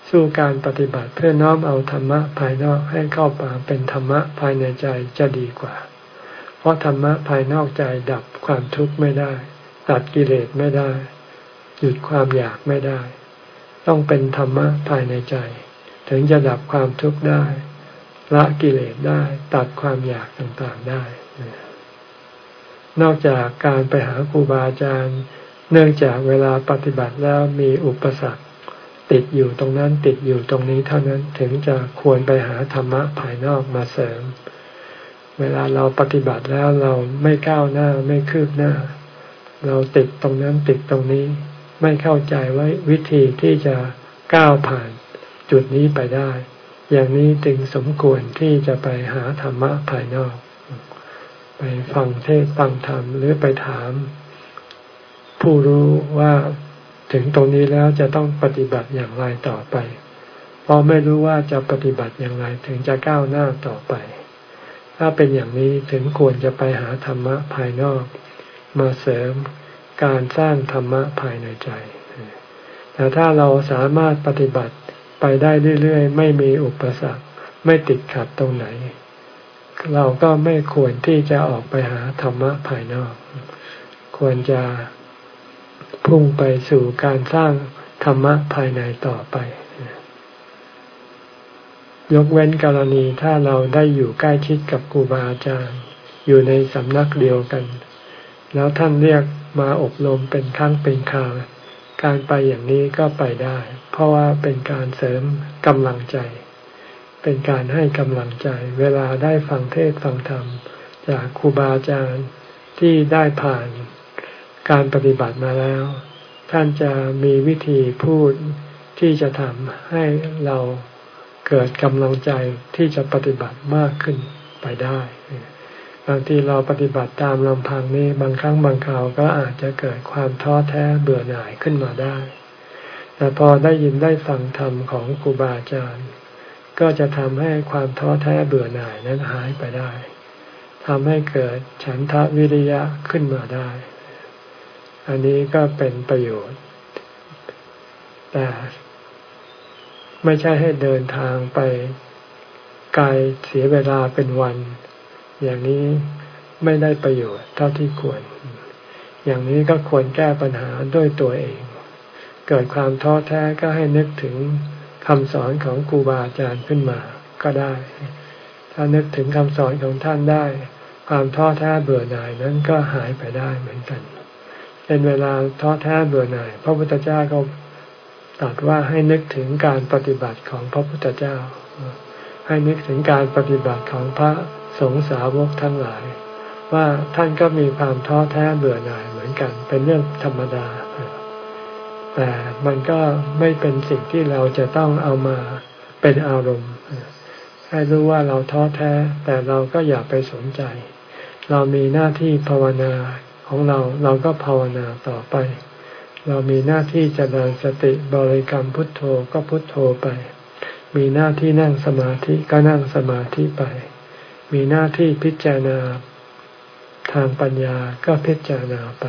สู้การปฏิบัติเพื่อน้อมเอาธรรมะภายนอกให้เข้ามาเป็นธรรมะภายในใจจะดีกว่า เพราะธรรมะภายนอกใจดับความทุกข์ไม่ได้ ตัดกิเลสไม่ได้ หยุดความอยากไม่ได้ ต้องเป็นธรรมะภายในใจ ถึงจะดับความทุกข์ได้ ละกิเลสได้ตัดความอยากต่างๆได้ นอกจากการไปหาครูบาอาจารย์ เนื่องจากเวลาปฏิบัติแล้วมีอุปสรรค ติดอยู่ตรงนั้นติดอยู่ตรงนี้เท่านั้นถึงจะควรไปหาธรรมะภายนอกมาเสริม เวลาเราปฏิบัติแล้วเราไม่ก้าวหน้าไม่คืบหน้า เราติดตรงนั้นติดตรงนี้ ไม่เข้าใจว่าวิธีที่จะก้าวผ่านจุดนี้ไปได้ อย่างนี้จึงสมควรที่จะไปหาธรรมะภายนอก ไปฟังเทศฟังธรรมหรือไปถาม ผู้รู้ว่าถึงตรงนี้แล้วจะต้องปฏิบัติอย่างไรต่อไป เพราะไม่รู้ว่าจะปฏิบัติอย่างไรถึงจะก้าวหน้าต่อไป ถ้าเป็นอย่างนี้ถึงควรจะไปหาธรรมะภายนอก มาเสริม การสร้างธรรมะภายในใจ แต่ถ้าเราสามารถปฏิบัติไปได้เรื่อยๆ ไม่มีอุปสรรค ไม่ติดขัดตรงไหน เราก็ไม่ควรที่จะออกไปหาธรรมะภายนอก ควรจะพุ่งไปสู่การสร้างธรรมะภายในต่อไป ยกเว้นกรณีถ้าเราได้อยู่ใกล้ชิดกับครูบาอาจารย์ อยู่ในสำนักเดียวกัน แล้วท่านเรียก มาอบรมเป็นครั้งเป็นคราว การไปอย่างนี้ก็ไปได้ เพราะว่าเป็นการเสริมกำลังใจ เป็นการให้กำลังใจ เวลาได้ฟังเทศฟังธรรม จากครูบาอาจารย์ที่ได้ผ่านการปฏิบัติมาแล้ว ท่านจะมีวิธีพูดที่จะทำให้เราเกิดกำลังใจที่จะปฏิบัติมากขึ้นไปได้ บางทีเราปฏิบัติตามลำพังนี้บางครั้งบางคราวก็อาจจะเกิดความท้อแท้เบื่อหน่ายขึ้นมาได้ แต่พอได้ยินได้ฟังธรรมของครูบาอาจารย์ ก็จะทำให้ความท้อแท้เบื่อหน่ายนั้นหายไปได้ทำให้เกิดฉันทะวิริยะขึ้นมาได้ อันนี้ก็เป็นประโยชน์ แต่ไม่ใช่ให้เดินทางไปไกลเสียเวลาเป็นวัน อย่างนี้ไม่ได้ประโยชน์เท่าที่ควร อย่างนี้ก็ควรแก้ปัญหาด้วยตัวเอง เกิดความท้อแท้ก็ให้นึกถึงคำสอนของครูบาอาจารย์ขึ้นมาก็ได้ ถ้านึกถึงคำสอนของท่านได้ ความท้อแท้เบื่อหน่ายนั้นก็หายไปได้เหมือนกัน เป็นเวลาท้อแท้เบื่อหน่าย พระพุทธเจ้าก็ตรัสว่าให้นึกถึงการปฏิบัติของพระพุทธเจ้า ให้นึกถึงการปฏิบัติของพระ สงสาวกทั้งหลาย ว่าท่านก็มีความท้อแท้เบื่อหน่ายเหมือนกัน เป็นเรื่องธรรมดา แต่มันก็ไม่เป็นสิ่งที่เราจะต้องเอามาเป็นอารมณ์ ให้รู้ว่าเราท้อแท้ แต่เราก็อย่าไปสนใจ เรามีหน้าที่ภาวนาของเราเราก็ภาวนาต่อไป เรามีหน้าที่จเจริญสติบริกรรมพุทโธก็พุทโธไป มีหน้าที่นั่งสมาธิก็นั่งสมาธิไป มีหน้าที่พิจารณาทางปัญญาก็พิจารณาไป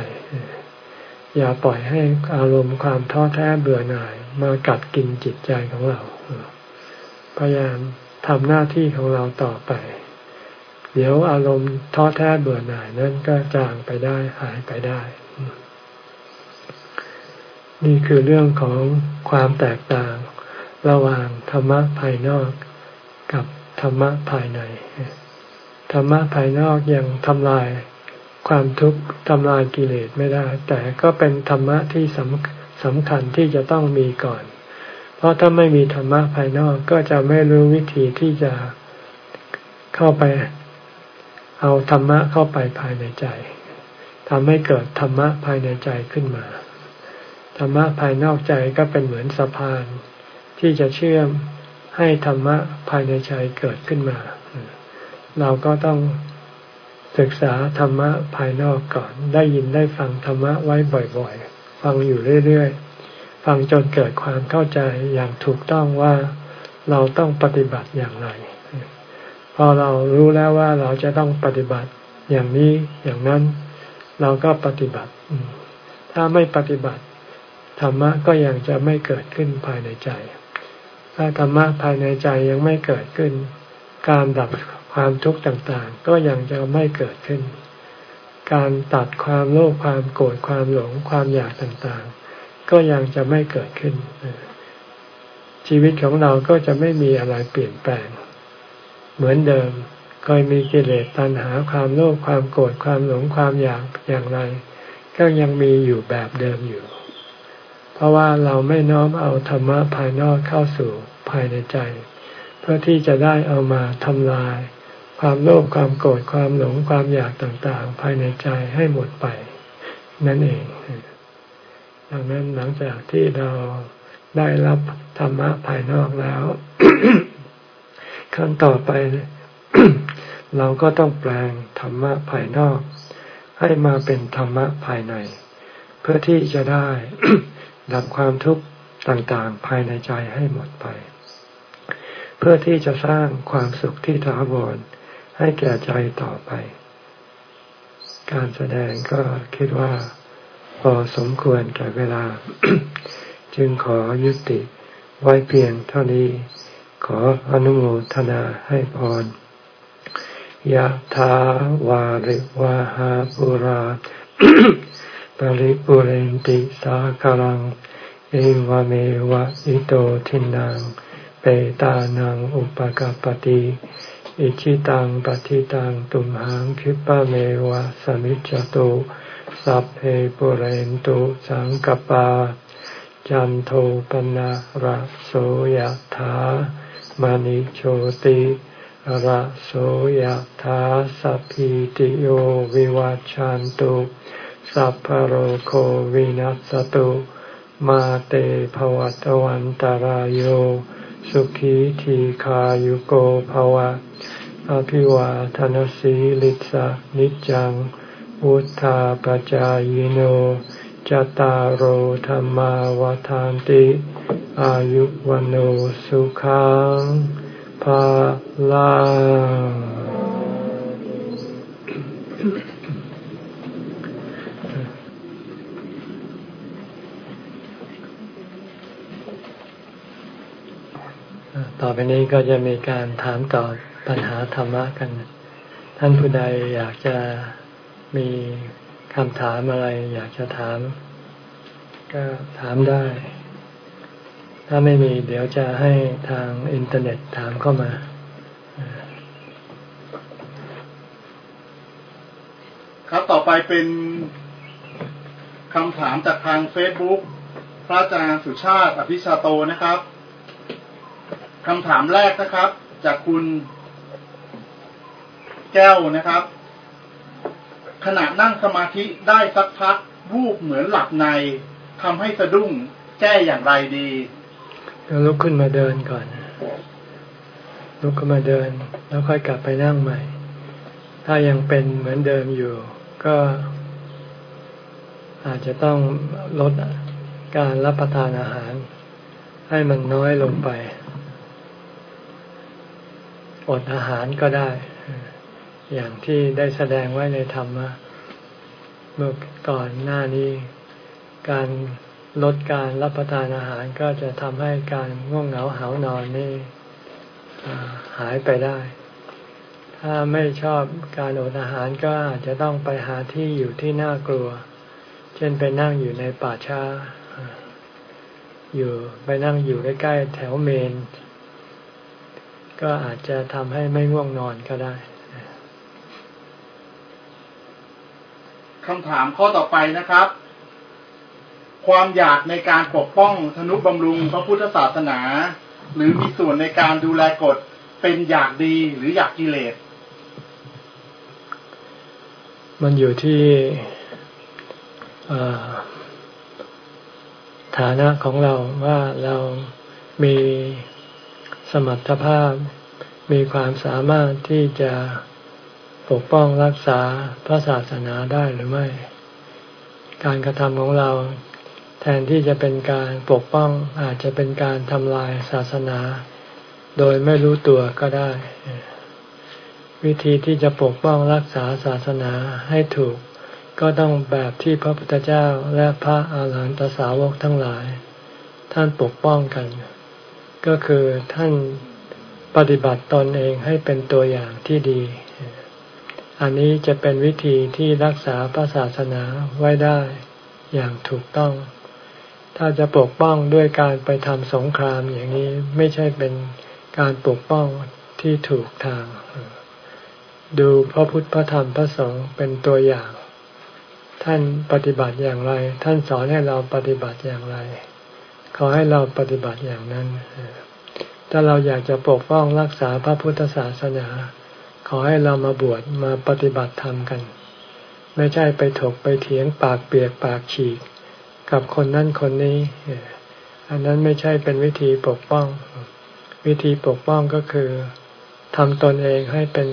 อย่าปล่อยให้อารมณ์ความท้อแท้เบื่อหน่าย มากัดกินจิตใจของเรา พยายามทำหน้าที่ของเราต่อไป เดี๋ยวอารมณ์ท้อแท้เบื่อหน่ายนั้นก็จางไปได้หายไปได้ นี่คือเรื่องของความแตกต่าง ระหว่างธรรมะภายนอกกับธรรมะภายใน ธรรมะภายนอกยังทำลายความทุกข์ทำลายกิเลสไม่ได้ แต่ก็เป็นธรรมะที่สำสำคัญที่จะต้องมีก่อน เพราะถ้าไม่มีธรรมะภายนอกก็จะไม่รู้วิธีที่จะเข้าไป เอาธรรมะเข้าไปภายในใจทำให้เกิดธรรมะภายในใจขึ้นมา ธรรมะภายนอกใจก็เป็นเหมือนสะพาน ที่จะเชื่อมให้ธรรมะภายในใจเกิดขึ้นมา เราก็ต้องศึกษาธรรมะภายนอกก่อน ได้ยินได้ฟังธรรมะไว้บ่อยๆ ฟังอยู่เรื่อยๆ ฟังจนเกิดความเข้าใจอย่างถูกต้องว่าเราต้องปฏิบัติอย่างไร พอเรารู้แล้วว่าเราจะต้องปฏิบัติอย่างนี้อย่างนั้น เราก็ปฏิบัติ ถ้าไม่ปฏิบัติ ธรรมะก็ยังจะไม่เกิดขึ้นภายในใจ ถ้าธรรมะภายในใจยังไม่เกิดขึ้น การดับ ความทุกข์ต่างๆ ก็ยังจะไม่เกิดขึ้น การตัดความโลภความโกรธความหลงความอยากต่างๆ ก็ยังจะไม่เกิดขึ้น ชีวิตของเราก็จะไม่มีอะไรเปลี่ยนแปลง เหมือนเดิมเคยมีกิเลสตัณหาความโลภความโกรธความหลงความอยากอย่างไร ก็ยังมีอยู่แบบเดิมอยู่ เพราะว่าเราไม่น้อมเอาธรรมะภายนอกเข้าสู่ภายในใจ เพื่อที่จะได้เอามาทำลาย ความโลภความโกรธความหลงความอยากต่างๆ ภายในใจให้หมดไป นั่นเองดังนั้นหลังจากที่เราได้รับธรรมะภายนอกแล้ว ขั้นต่อไป เราก็ต้องแปลงธรรมะภายนอก ให้มาเป็นธรรมะภายใน เพื่อที่จะได้ดับความทุกข์ต่างๆ ภายในใจให้หมดไป เพื่อที่จะสร้างความสุขที่ถาวร ให้แก่ใจต่อไป การแสดงก็คิดว่า พอสมควรแก่เวลา จึงขอยุติไว้เพียงเท่านี้ ขออนุโมทนาให้พรยะถาวาริวาหาปุราปริปุเรนติสาคารัง เอวเมวะอิโตทินัง เปตานังอุปกาปติ อิชิตังปฏิตังตุมหังคิปะเมวะสมิจจตุสัพเพปุเรนตุสังกปา จันโทปนะระโสยธามณิโชติระโสยธาสัพพิติโยวิวัจจันตุสัพพโรโควินัสตุ มาเตภวัตวันตารโย สุขีทีขายุโกภวะอภิวาทนสีลิสะนิจังวุธาปจายโนจตารโหธรรมาวทานติ อายุวันโอสุขังภาลาง ต่อไปนี้ก็จะมีการถามตอบปัญหาธรรมะกัน ท่านผู้ใดอยากจะมีคำถามอะไร อยากจะถาม ก็ถามได้ ถ้าไม่มีเดี๋ยวจะให้ทางอินเทอร์เน็ตถามเข้ามาครับต่อไปเป็นคำถามจากทางเฟซบุ๊กพระอาจารย์สุชาติอภิชาโตนะครับ คำถามแรกนะครับ จากคุณแก้วนะครับ ขณะนั่งสมาธิได้สักพักวูบเหมือนหลับในทำให้สะดุ้งแก้อย่างไรดีลุกขึ้นมาเดินก่อนลุกขึ้นมาเดิน แล้วค่อยกลับไปนั่งใหม่ ถ้ายังเป็นเหมือนเดิมอยู่ ก็อาจจะต้องลดการรับประทานอาหาร ให้มันน้อยลงไป อดอาหารก็ได้ อย่างที่ได้แสดงไว้ในธรรมะเมื่อก่อนหน้านี้ การลดการรับประทานอาหารก็จะทำให้การง่วงเหงาหานอนนี่หายไปได้ ถ้าไม่ชอบการอดอาหารก็อาจจะต้องไปหาที่อยู่ที่น่ากลัว เช่นไปนั่งอยู่ในป่าช้า อยู่ไปนั่งอยู่ใกล้ๆแถวเมน ก็อาจจะทำให้ไม่ง่วงนอนก็ได้คำถามข้อต่อไปนะครับ ความอยากในการปกป้องธนุบำรุงพระพุทธศาสนา หรือมีส่วนในการดูแลกฎเป็นอยากดีหรืออยากกิเลส มันอยู่ที่ฐานะของเราว่าเรามี สมรรถภาพ มีความสามารถที่จะปกป้องรักษาพระศาสนาได้หรือไม่ การกระทำของเรา แทนที่จะเป็นการปกป้องอาจจะเป็นการทำลายศาสนา โดยไม่รู้ตัวก็ได้ วิธีที่จะปกป้องรักษาศาสนาให้ถูก ก็ต้องแบบที่พระพุทธเจ้าและพระอาหารหันตสาวกทั้งหลาย ท่านปกป้องกัน ก็คือท่านปฏิบัติตนเองให้เป็นตัวอย่างที่ดี อันนี้จะเป็นวิธีที่รักษาพระศาสนาไว้ได้อย่างถูกต้อง ถ้าจะปกป้องด้วยการไปทำสงครามอย่างนี้ไม่ใช่เป็นการปกป้องที่ถูกทาง ดูพระพุทธพระธรรมพระสงฆ์เป็นตัวอย่าง ท่านปฏิบัติอย่างไร ท่านสอนให้เราปฏิบัติอย่างไร ขอให้เราปฏิบัติอย่างนั้น ถ้าเราอยากจะปกป้องรักษาพระพุทธศาสนา ขอให้เรามาบวชมาปฏิบัติธรรมกัน ไม่ใช่ไปถกไปเถียงปากเปียกปากฉีก กับคนนั่นคนนี้ อันนั้นไม่ใช่เป็นวิธีปกป้อง วิธีปกป้องก็คือทำตนเองให้เป็น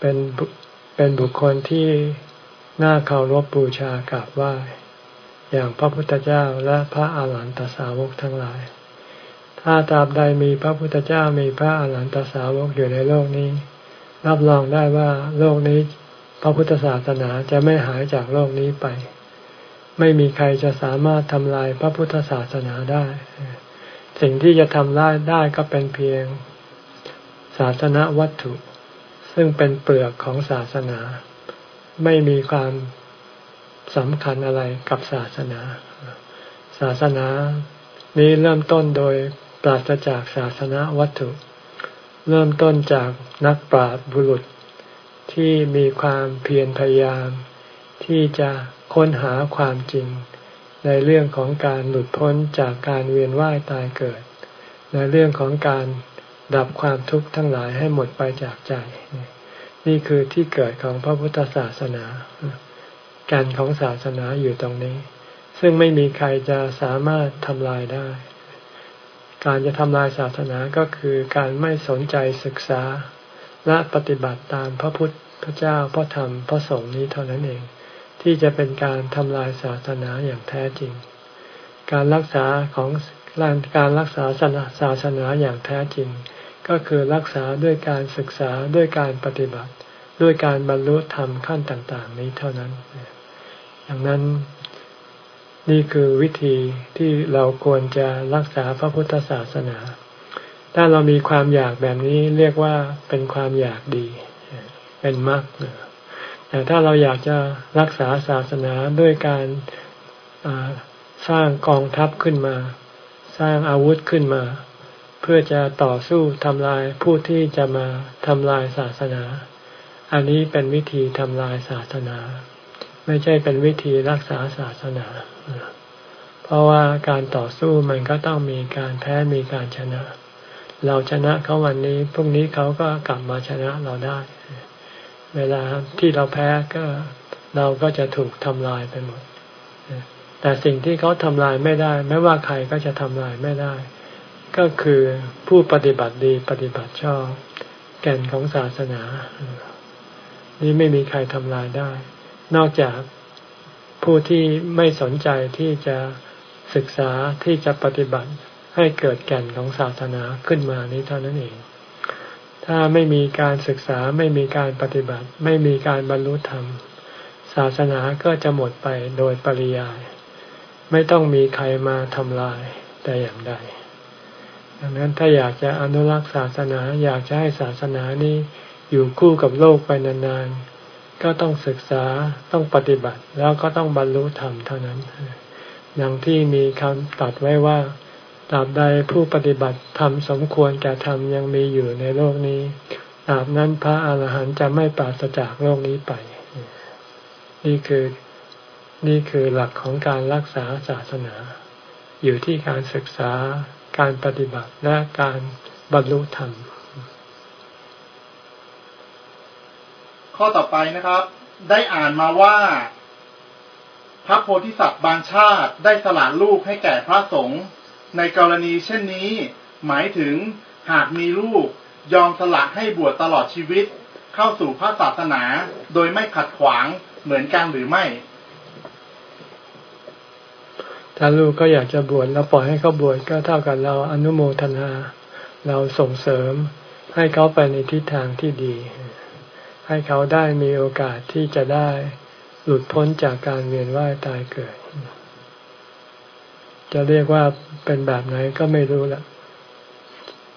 เป็นเป็นบุคคลที่น่าเคารพบูชากราบไหว้ อย่างพระพุทธเจ้าและพระอาหารหันตสาวกทั้งหลาย ถ้าตราบใดมีพระพุทธเจ้ามีพระอาหารหันตสาวกอยู่ในโลกนี้ รับรองได้ว่าโลกนี้ พระพุทธศาสนาจะไม่หายจากโลกนี้ไป ไม่มีใครจะสามารถทำลายพระพุทธศาสนาได้ สิ่งที่จะทำลายได้ก็เป็นเพียงศาสนาวัตถุ ซึ่งเป็นเปลือกของศาสนา ไม่มีความ สำคัญอะไรกับศาสนา ศาสนานี้เริ่มต้นโดยปราศจากศาสนาวัตถุ เริ่มต้นจากนักปราชญ์บุรุษ ที่มีความเพียรพยายาม ที่จะค้นหาความจริง ในเรื่องของการหลุดพ้นจากการเวียนว่ายตายเกิด ในเรื่องของการดับความทุกข์ทั้งหลายให้หมดไปจากใจ นี่คือที่เกิดของพระพุทธศาสนา การของศาสนาอยู่ตรงนี้ ซึ่งไม่มีใครจะสามารถทำลายได้ การจะทำลายศาสนาก็คือการไม่สนใจศึกษา และปฏิบัติตามพระพุทธพระเจ้าพระธรรมพระสงฆ์นี้เท่านั้นเอง ที่จะเป็นการทำลายศาสนาอย่างแท้จริง การรักษาของการรักษาศาสนาอย่างแท้จริง ก็คือรักษาด้วยการศึกษาด้วยการปฏิบัติ ด้วยการบรรลุธรรมขั้นต่าง ๆ นี้เท่านั้น ดังนั้นนี่คือวิธีที่เราควรจะรักษาพระพุทธศาสนา ถ้าเรามีความอยากแบบนี้เรียกว่าเป็นความอยากดี เป็นมรรคแต่ถ้าเราอยากจะรักษาศาสนาด้วยการสร้างกองทัพขึ้นมา สร้างอาวุธขึ้นมา เพื่อจะต่อสู้ทำลายผู้ที่จะมาทำลายศาสนา อันนี้เป็นวิธีทำลายศาสนา ไม่ใช่เป็นวิธีรักษาศาสนา เพราะว่าการต่อสู้มันก็ต้องมีการแพ้มีการชนะ เราชนะเขาวันนี้พรุ่งนี้เขาก็กลับมาชนะเราได้ เวลาที่เราแพ้ก็เราก็จะถูกทำลายไปหมด แต่สิ่งที่เขาทำลายไม่ได้ ไม่ว่าใครก็จะทำลายไม่ได้ ก็คือผู้ปฏิบัติดีปฏิบัติชอบ แก่นของศาสนา นี่ไม่มีใครทำลายได้ นอกจากผู้ที่ไม่สนใจที่จะศึกษาที่จะปฏิบัติให้เกิดแก่นของศาสนาขึ้นมานี้เท่านั้นเอง ถ้าไม่มีการศึกษาไม่มีการปฏิบัติ ไม่มีการบรรลุธรรม ศาสนาก็จะหมดไปโดยปริยาย ไม่ต้องมีใครมาทำลายแต่อย่างใด ดังนั้นถ้าอยากจะอนุรักษ์ศาสนา อยากจะให้ศาสนานี้อยู่คู่กับโลกไปนานๆ ก็ต้องศึกษาต้องปฏิบัติ แล้วก็ต้องบรรลุธรรมเท่านั้นอย่างที่มีคำตัดไว้ว่าตราบใดผู้ปฏิบัติธรรมสมควรแก่ธรรมยังมีอยู่ในโลกนี้ตราบนั้นพระอาหารหันต์จะไม่ปราศจากโลกนี้ไป นี่คือนี่คือหลักของการรักษาศาสนา อยู่ที่การศึกษาการปฏิบัติและการบรรลุธรรม ข้อต่อไปนะครับ ได้อ่านมาว่า พระโพธิสัตว์บางชาติได้สละลูกให้แก่พระสงฆ์ในกรณีเช่นนี้ หมายถึงหากมีลูกยอมสละให้บวชตลอดชีวิต เข้าสู่พระศาสนาโดยไม่ขัดขวางเหมือนกันหรือไม่ ถ้าลูกก็อยากจะบวชเราปล่อยให้เขาบวชก็เท่ากับเราอนุโมทนา เราส่งเสริมให้เขาไปในทิศทางที่ดี ให้เขาได้มีโอกาสที่จะได้หลุดพ้นจากการเวียนว่ายตายเกิด จะเรียกว่าเป็นแบบไหนก็ไม่รู้ละ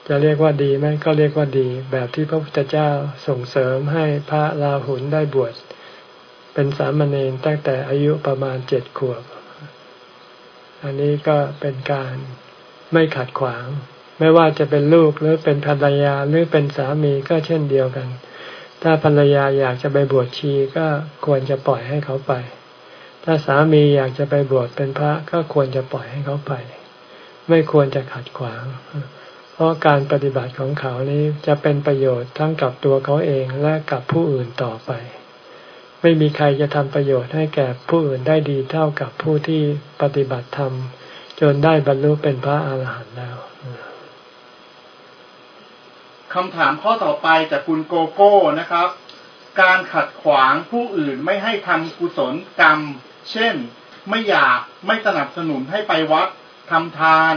จะเรียกว่าดีไหมก็เรียกว่าดี แบบที่พระพุทธเจ้าส่งเสริมให้พระลาหุนได้บวชเป็นสามเณรตั้งแต่อายุประมาณเจ็ดขวบ อันนี้ก็เป็นการไม่ขัดขวาง ไม่ว่าจะเป็นลูกหรือเป็นภรรยาหรือเป็นสามีก็เช่นเดียวกัน ถ้าภรรยาอยากจะไปบวชชีก็ควรจะปล่อยให้เขาไป ถ้าสามีอยากจะไปบวชเป็นพระก็ควรจะปล่อยให้เขาไป ไม่ควรจะขัดขวาง เพราะการปฏิบัติของเขานี้จะเป็นประโยชน์ทั้งกับตัวเขาเองและกับผู้อื่นต่อไป ไม่มีใครจะทำประโยชน์ให้แก่ผู้อื่นได้ดีเท่ากับผู้ที่ปฏิบัติธรรมจนได้บรรลุเป็นพระอาหารหันต์แล้ว คำถามข้อต่อไปจากคุณโกโก้นะครับ การขัดขวางผู้อื่นไม่ให้ทำกุศลกรรม เช่น ไม่อยากไม่สนับสนุนให้ไปวัดทำทาน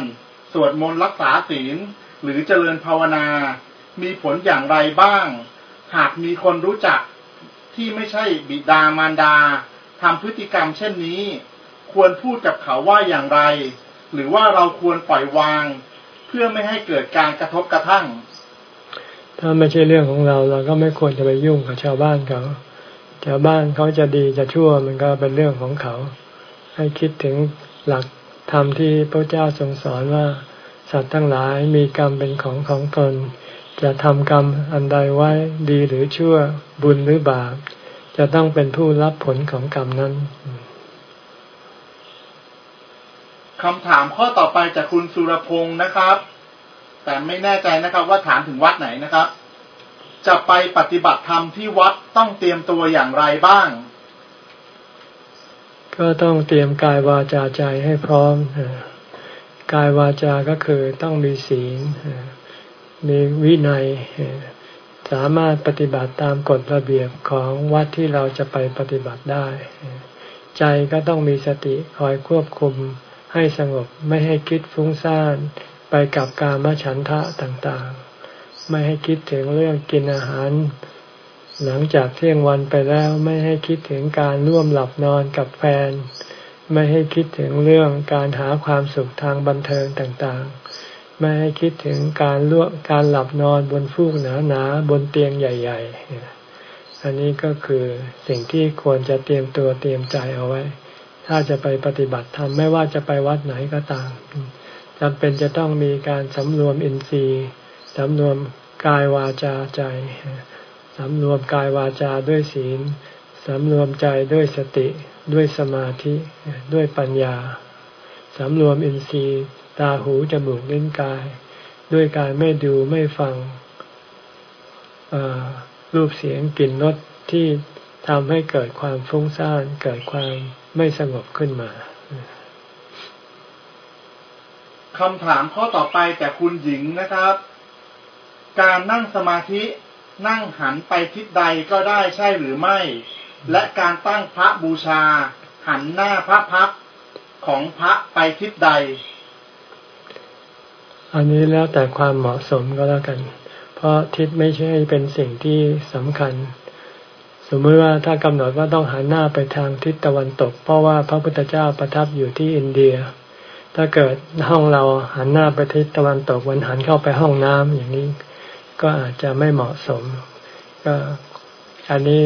สวดมนต์รักษาศีล หรือเจริญภาวนา มีผลอย่างไรบ้าง หากมีคนรู้จักที่ไม่ใช่บิดามารดาทำพฤติกรรมเช่นนี้ ควรพูดกับเขาว่าอย่างไร หรือว่าเราควรปล่อยวาง เพื่อไม่ให้เกิดการกระทบกระทั่ง ถ้าไม่ใช่เรื่องของเรา เราก็ไม่ควรจะไปยุ่งกับชาวบ้านเขาชาวบ้านเขาจะดีจะชั่วมันก็เป็นเรื่องของเขา ให้คิดถึงหลักธรรมที่พระเจ้าทรงสอนว่าสัตว์ทั้งหลายมีกรรมเป็นของของตน จะทำกรรมอันใดไว้ดีหรือชั่วบุญหรือบาป จะต้องเป็นผู้รับผลของกรรมนั้นคำถามข้อต่อไปจากคุณสุรพงศ์นะครับ แต่ไม่แน่ใจนะครับ ว่าถามถึงวัดไหนนะครับ จะไปปฏิบัติธรรมที่วัดต้องเตรียมตัวอย่างไรบ้าง ก็ต้องเตรียมกายวาจาใจให้พร้อมกายวาจา ก็คือต้องมีศีลมีวินัย สามารถปฏิบัติตามกฎระเบียบของวัดที่เราจะไปปฏิบัติได้ ใจก็ต้องมีสติคอยควบคุมให้สงบไม่ให้คิดฟุ้งซ่าน ไปกับการมฉันทะต่างๆ ไม่ให้คิดถึงเรื่องกินอาหาร หลังจากเที่ยงวันไปแล้วไม่ให้คิดถึงการร่วมหลับนอนกับแฟน ไม่ให้คิดถึงเรื่องการหาความสุขทางบันเทิงต่างๆ ไม่ให้คิดถึงการล่วการหลับนอนบนฟูกหนาๆบนเตียงใหญ่ๆ อันนี้ก็คือสิ่งที่ควรจะเตรียมตัวเตรียมใจเอาไว้ ถ้าจะไปปฏิบัติธรรมไม่ว่าจะไปวัดไหนก็ตาม จำเป็นจะต้องมีการสำรวมอินทรีย์สำรวมกายวาจาใจสำรวมกายวาจาด้วยศีลสำรวมใจด้วยสติด้วยสมาธิด้วยปัญญาสำรวมอินทรีย์ ตาหูจมูกลิ้นกาย ด้วยการไม่ดูไม่ฟังรูปเสียงกลิ่นรสที่ทำให้เกิดความฟุ้งซ่านเกิดความไม่สงบขึ้นมา คำถามข้อต่อไปจากคุณหญิงนะครับ การนั่งสมาธินั่งหันไปทิศใดก็ได้ใช่หรือไม่ และการตั้งพระบูชา หันหน้าพระพักของพระไปทิศใด อันนี้แล้วแต่ความเหมาะสมก็แล้วกัน เพราะทิศไม่ใช่เป็นสิ่งที่สำคัญ สมมติว่าถ้ากำหนดว่าต้องหันหน้าไปทางทิศตะวันตก เพราะว่าพระพุทธเจ้าประทับอยู่ที่อินเดีย ถ้าเกิดห้องเราหันหน้าไปทิศตะวันตกวันหันเข้าไปห้องน้ำอย่างนี้ ก็อาจจะไม่เหมาะสม ก็อันนี้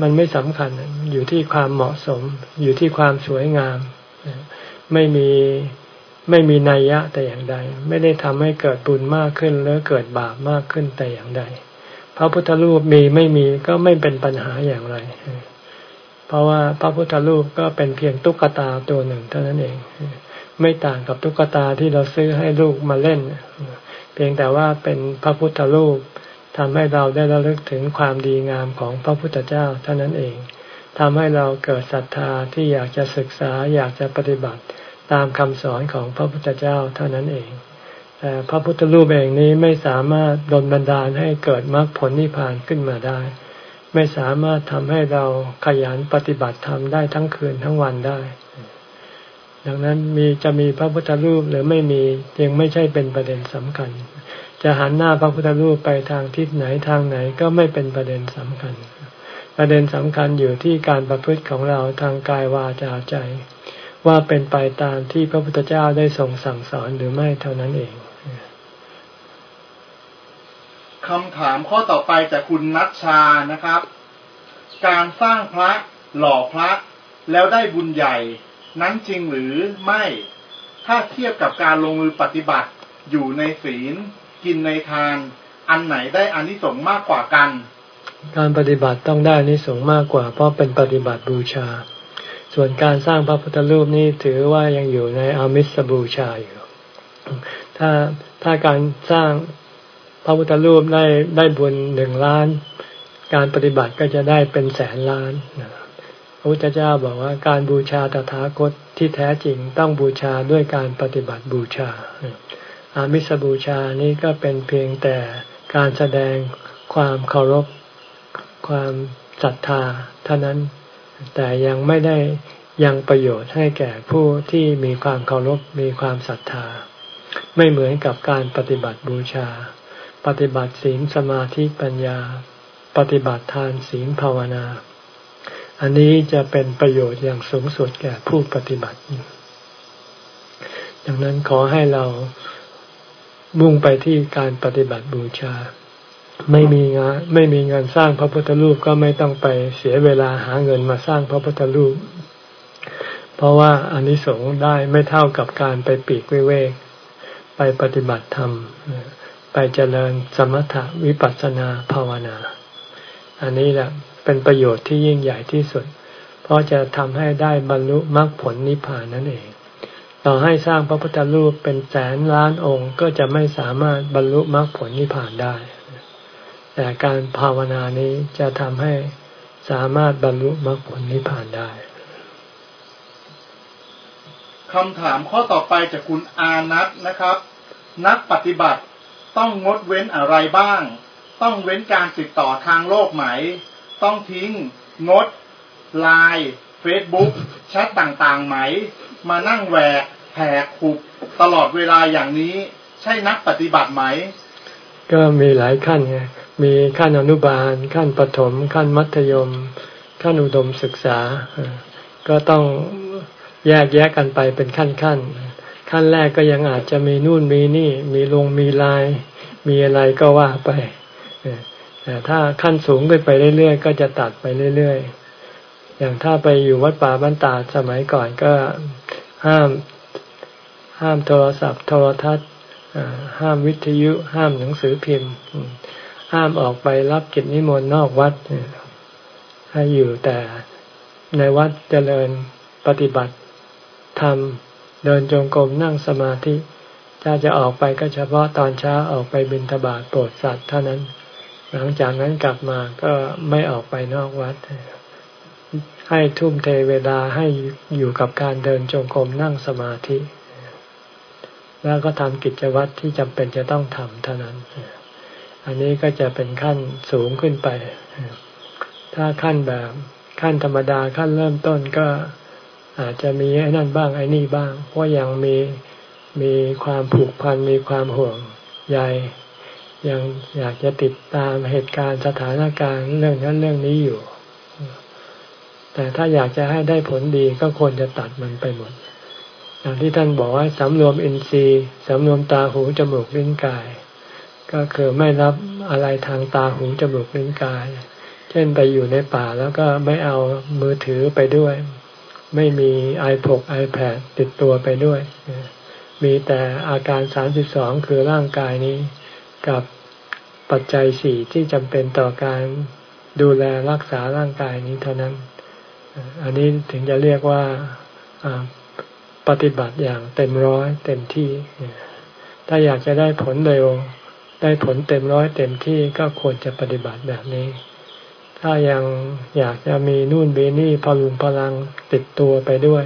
มันไม่สำคัญอยู่ที่ความเหมาะสม อยู่ที่ความสวยงาม ไม่มีไม่มีนัยยะแต่อย่างใด ไม่ได้ทำให้เกิดบุญมากขึ้นหรือเกิดบาปมากขึ้นแต่อย่างใดพระพุทธรูปมีไม่มีก็ไม่เป็นปัญหาอย่างไร เพราะว่าพระพุทธรูปก็เป็นเพียงตุ๊กตาตัวหนึ่งเท่านั้นเอง ไม่ต่างกับตุ๊กตาที่เราซื้อให้ลูกมาเล่น เพียงแต่ว่าเป็นพระพุทธรูปทำให้เราได้ระลึกถึงความดีงามของพระพุทธเจ้าเท่านั้นเองทำให้เราเกิดศรัทธาที่อยากจะศึกษาอยากจะปฏิบัติตามคำสอนของพระพุทธเจ้าเท่านั้นเองแต่พระพุทธรูปเองนี้ไม่สามารถดลบันดาลให้เกิดมรรคผลนิพพานขึ้นมาได้ ไม่สามารถทำให้เราขยันปฏิบัติธรรมได้ทั้งคืนทั้งวันได้ ดังนั้นมีจะมีพระพุทธรูปหรือไม่มียังไม่ใช่เป็นประเด็นสำคัญ จะหันหน้าพระพุทธรูปไปทางทิศไหนทางไหนก็ไม่เป็นประเด็นสำคัญ ประเด็นสำคัญอยู่ที่การประพฤติของเราทางกายวาจาใจ ว่าเป็นไปตามที่พระพุทธเจ้าได้ทรงสั่งสอนหรือไม่เท่านั้นเองคำถามข้อต่อไปจากคุณนัชชานะครับ การสร้างพระหล่อพระแล้วได้บุญใหญ่ นั้นจริงหรือไม่ถ้าเทียบกับการลงมือปฏิบัติอยู่ในศีล กินในทาน อันไหนได้อานิสงส์มากกว่ากัน การปฏิบัติต้องได้อานิสงส์มากกว่า เพราะเป็นปฏิบัติบูชา ส่วนการสร้างพระพุทธรูปนี่ถือว่ายังอยู่ในอามิสบูชาอยู่ถ้าถ้าการสร้างพระพุทธรูปได้ได้บุญหนึ่งล้าน การปฏิบัติก็จะได้เป็นแสนล้าน พระพุทธเจ้าบอกว่าการบูชาตถาคตที่แท้จริงต้องบูชาด้วยการปฏิบัติบูชา อามิสบูชานี้ก็เป็นเพียงแต่การแสดงความเคารพ ความศรัทธาเท่านั้น แต่ยังไม่ได้ยังประโยชน์ให้แก่ผู้ที่มีความเคารพมีความศรัทธา ไม่เหมือนกับการปฏิบัติบูชา ปฏิบัติศีลสมาธิปัญญา ปฏิบัติทานศีลภาวนา อันนี้จะเป็นประโยชน์อย่างสูงสุดแก่ผู้ปฏิบัติ ดังนั้นขอให้เรามุ่งไปที่การปฏิบัติบูชา ไม่มีงานไม่มีงินสร้างพระพุทธรูปก็ไม่ต้องไปเสียเวลาหาเงินมาสร้างพระพุทธรูป เพราะว่าอนนิสงส์ได้ไม่เท่ากับการไปปีกวิเวก ไปปฏิบัติธรรม ไปเจริญสมถะวิปัสสนาภาวนา อันนี้แหละ เป็นประโยชน์ที่ยิ่งใหญ่ที่สุด เพราะจะทำให้ได้บรรลุมรรคผลนิพพานนั่นเอง ต่อให้สร้างพระพุทธรูปเป็นแสนล้านองค์ก็จะไม่สามารถบรรลุมรรคผลนิพพานได้ แต่การภาวนานี้จะทำให้สามารถบรรลุมรรคผลนิพพานได้คำถามข้อต่อไปจากคุณอานัทนะครับ นักปฏิบัติต้องงดเว้นอะไรบ้าง ต้องเว้นการติดต่อทางโลกไหม ต้องทิ้ง งดไลน์เฟซบุ๊กแชทต่างๆไหม มานั่งแหวกแหกขุบตลอดเวลาอย่างนี้ ใช่นักปฏิบัติไหม ก็มีหลายขั้นไงมีขั้นอนุบาล ขั้นปฐมขั้นมัธยม ขั้นอุดมศึกษา ก็ต้องแยกแยะกันไปเป็นขั้นขั้นขั้นแรกก็ยังอาจจะมีนู่นมีนี่ มีลงมีลาย มีอะไรก็ว่าไป แต่ถ้าขั้นสูงขึ้นไปเรื่อยๆ ก็จะตัดไปเรื่อยๆ อย่างถ้าไปอยู่วัดป่าบ้านตาสมัยก่อนก็ห้ามห้ามโทรศัพท์ โทรทัศน์ห้ามวิทยุ ห้ามหนังสือพิมพ์ ห้ามออกไปรับกิจนิมนต์นอกวัด ให้อยู่แต่ในวัดเจริญปฏิบัติทำเดินจงกรมนั่งสมาธิ ถ้าจะออกไปก็เฉพาะตอนเช้าออกไปบิณฑบาตโปรดสัตว์เท่านั้น หลังจากนั้นกลับมาก็ไม่ออกไปนอกวัด ให้ทุ่มเทเวลาให้อยู่กับการเดินจงกรมนั่งสมาธิ แล้วก็ทำกิจวัตรที่จำเป็นจะต้องทำเท่านั้น อันนี้ก็จะเป็นขั้นสูงขึ้นไป ถ้าขั้นแบบขั้นธรรมดาขั้นเริ่มต้นก็อาจจะมีไอ้นั่นบ้างไอ้นี่บ้าง เพราะยังมีมีความผูกพันมีความห่วงใย ยังอยากจะติดตามเหตุการณ์สถานการณ์เรื่องนั้นเรื่องนี้อยู่ แต่ถ้าอยากจะให้ได้ผลดีก็ควรจะตัดมันไปหมด อย่างที่ท่านบอกว่าสำรวมอินทรีย์สำรวมตาหูจมูกลิ้นกาย ก็คือไม่รับอะไรทางตาหูจมูกลิ้นกาย เช่นไปอยู่ในป่าแล้วก็ไม่เอามือถือไปด้วย ไม่มีไอพกไอแพดติดตัวไปด้วย มีแต่อาการสามสิบสองคือร่างกายนี้ กับปัจจัยสี่ที่จำเป็นต่อการดูแลรักษาร่างกายนี้เท่านั้น อันนี้ถึงจะเรียกว่าปฏิบัติอย่างเต็มร้อยเต็มที่ ถ้าอยากจะได้ผลเร็ว ได้ผลเต็มร้อยเต็มที่ก็ควรจะปฏิบัติแบบนี้ ถ้ายังอยากจะมีนู่นเบนี่พลุงพลังติดตัวไปด้วย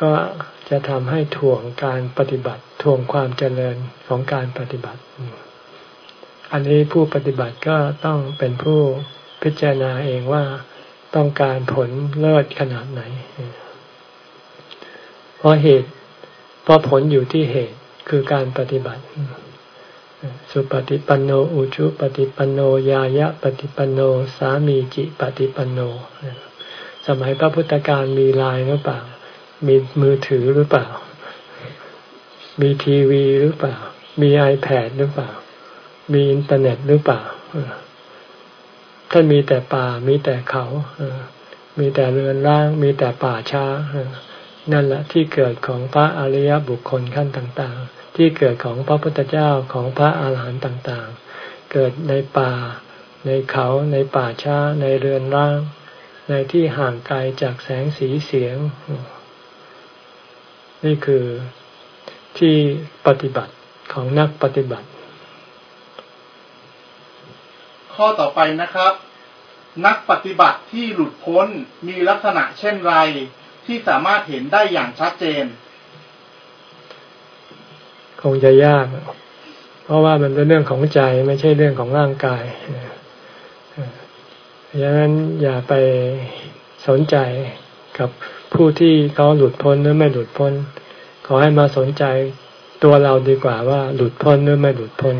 ก็จะทำให้ถ่วงการปฏิบัติ ถ่วงความเจริญของการปฏิบัติ อันนี้ผู้ปฏิบัติก็ต้องเป็นผู้พิจารณาเองว่าต้องการผลเลิศขนาดไหน เพราะเหตุ เพราะผลอยู่ที่เหตุคือการปฏิบัติ สุปฏิปันโน อุชุปฏิปันโน ยายะปฏิปันโน สามีจิปฏิปันโน สมัยพระพุทธการมีไลน์หรือเปล่า มีมือถือหรือเปล่า มีทีวีหรือเปล่า มีไอแพดหรือเปล่า มีอินเทอร์เน็ตหรือเปล่าท่านมีแต่ป่ามีแต่เขามีแต่เรือนร่าง มีแต่ป่าช้านั่นแหละที่เกิดของพระอริยบุคคลขั้นต่าง ๆ ที่เกิดของพระพุทธเจ้าของพระอาหารหันต์ต่าง ๆ เกิดในป่า ในเขาในป่าช้า ในเรือนร่าง ในที่ห่างไกลจากแสงสีเสียง นี่คือที่ปฏิบัติของนักปฏิบัติ ข้อต่อไปนะครับ นักปฏิบัติที่หลุดพ้นมีลักษณะเช่นไรที่สามารถเห็นได้อย่างชัดเจน คงจะยาก เพราะว่ามันเป็นเรื่องของใจไม่ใช่เรื่องของร่างกายดังนั้นอย่าไปสนใจกับผู้ที่เขาหลุดพ้นหรือไม่หลุดพ้น ขอให้มาสนใจตัวเราดีกว่าว่าหลุดพ้นหรือไม่หลุดพ้น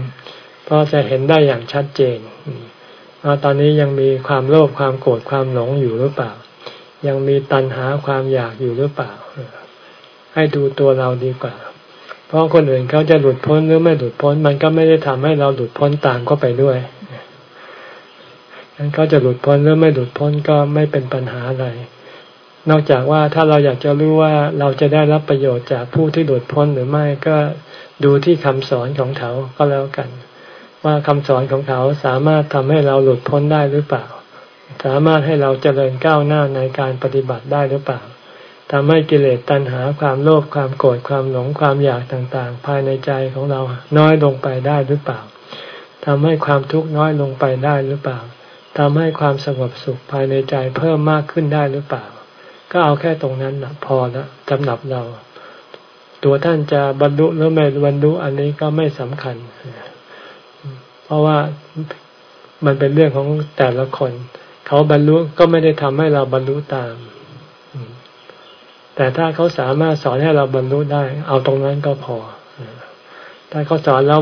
เพราะจะเห็นได้อย่างชัดเจน ว่าตอนนี้ยังมีความโลภความโกรธความหลงอยู่หรือเปล่า ยังมีตัณหาความอยากอยู่หรือเปล่า ให้ดูตัวเราดีกว่า เพราะคนอื่นเขาจะหลุดพ้นหรือไม่หลุดพ้น มันก็ไม่ได้ทำให้เราหลุดพ้นตามเข้าไปด้วยงั้นเขาจะหลุดพ้นหรือไม่หลุดพ้นก็ไม่เป็นปัญหาอะไร นอกจากว่าถ้าเราอยากจะรู้ว่าเราจะได้รับประโยชน์จากผู้ที่หลุดพ้นหรือไม่ก็ดูที่คำสอนของเขาก็แล้วกัน ว่าคำสอนของเขาสามารถทำให้เราหลุดพ้นได้หรือเปล่า สามารถให้เราเจริญก้าวหน้าในการปฏิบัติได้หรือเปล่าทำให้กิเลสตัณหาความโลภความโกรธความหลงความอยากต่างๆ ภายในใจของเราน้อยลงไปได้หรือเปล่าทำให้ความทุกข์น้อยลงไปได้หรือเปล่าทำให้ความสงบสุขภายในใจเพิ่มมากขึ้นได้หรือเปล่า ก็เอาแค่ตรงนั้นนะพอละสำหรับเรา ตัวท่านจะบรรลุหรือไม่บรรลุอันนี้ก็ไม่สำคัญ เพราะว่ามันเป็นเรื่องของแต่ละคน เขาบรรลุก็ไม่ได้ทำให้เราบรรลุตาม แต่ถ้าเขาสามารถสอนให้เราบรรลุได้ เอาตรงนั้นก็พอ ถ้าเขาสอนแล้ว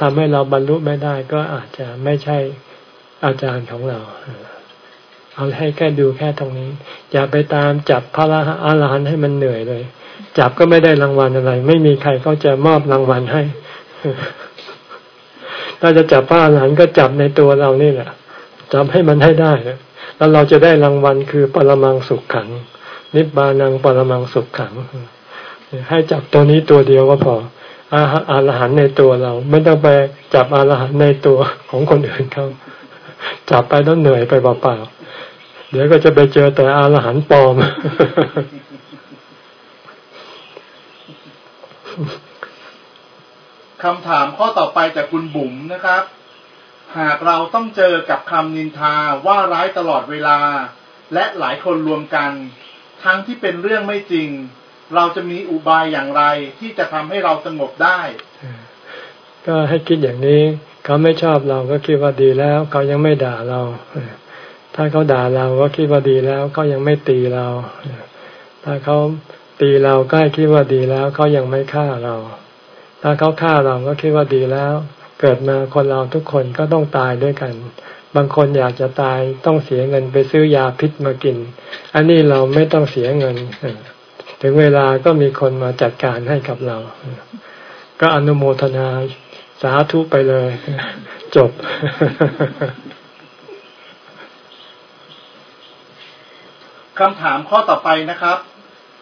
ทำให้เราบรรลุไม่ได้ ก็อาจจะไม่ใช่อาจารย์ของเราเอาให้แค่ดูแค่ตรงนี้ อย่าไปตามจับพระอรหันต์ให้มันเหนื่อยเลย จับก็ไม่ได้รางวัลอะไร ไม่มีใครเขาจะมอบรางวัลให้ ถ้าจะจับพระอรหันต์ก็จับในตัวเรานี่แหละจับให้มันให้ได้แล้วเราจะได้รางวัลคือปรมังสุขขัง นิบานังปรมังสุขขัง ให้จับตัวนี้ตัวเดียวก็พออาอรหันในตัวเรา ไม่ต้องไปจับอารหันในตัวของคนอื่นเขาจับไปแล้วเหนื่อยไปเปล่าๆเดี๋ยวก็จะไปเจอแต่อารหันปลอม คำถามข้อต่อไปจากคุณบุ๋มนะครับ หากเราต้องเจอกับคำนินทาว่าร้ายตลอดเวลา และหลายคนรวมกัน ทั้งที่เป็นเรื่องไม่จริง เราจะมีอุบายอย่างไรที่จะทำให้เราสงบได้ ก็ให้คิดอย่างนี้ เขาไม่ชอบเราก็คิดว่าดีแล้ว เขายังไม่ด่าเรา ถ้าเขาด่าเราก็คิดว่าดีแล้วเขายังไม่ตีเรา ถ้าเขาตีเราก็ให้คิดว่าดีแล้วเขายังไม่ฆ่าเรา ถ้าเขาฆ่าเราก็คิดว่าดีแล้ว เกิดมาคนเราทุกคนก็ต้องตายด้วยกัน บางคนอยากจะตายต้องเสียเงินไปซื้อยาพิษมากิน อันนี้เราไม่ต้องเสียเงิน ถึงเวลาก็มีคนมาจัดการให้กับเรา ก็อนุโมทนาสาธุไปเลย จบคำถามข้อต่อไปนะครับ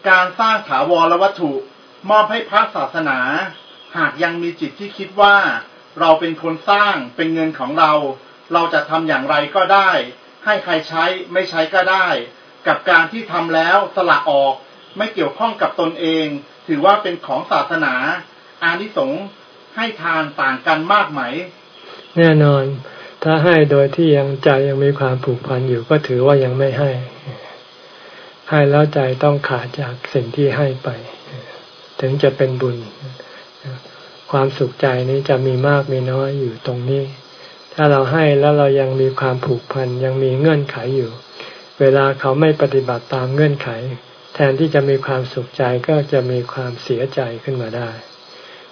การสร้างถาวรวัตถุ มอบให้พระศาสนา หากยังมีจิตที่คิดว่าเราเป็นคนสร้างเป็นเงินของเรา เราจะทำอย่างไรก็ได้ ให้ใครใช้ไม่ใช้ก็ได้ กับการที่ทำแล้วสละออกไม่เกี่ยวข้องกับตนเอง ถือว่าเป็นของศาสนา อานิสงส์ให้ทานต่างกันมากไหม แน่นอน ถ้าให้โดยที่ยังใจยังมีความผูกพันอยู่ก็ถือว่ายังไม่ให้ ให้แล้วใจต้องขาดจากสิ่งที่ให้ไป ถึงจะเป็นบุญ ความสุขใจนี้จะมีมากมีน้อยอยู่ตรงนี้ ถ้าเราให้แล้วเรายังมีความผูกพันยังมีเงื่อนไขอยู่ เวลาเขาไม่ปฏิบัติตามเงื่อนไข แทนที่จะมีความสุขใจก็จะมีความเสียใจขึ้นมาได้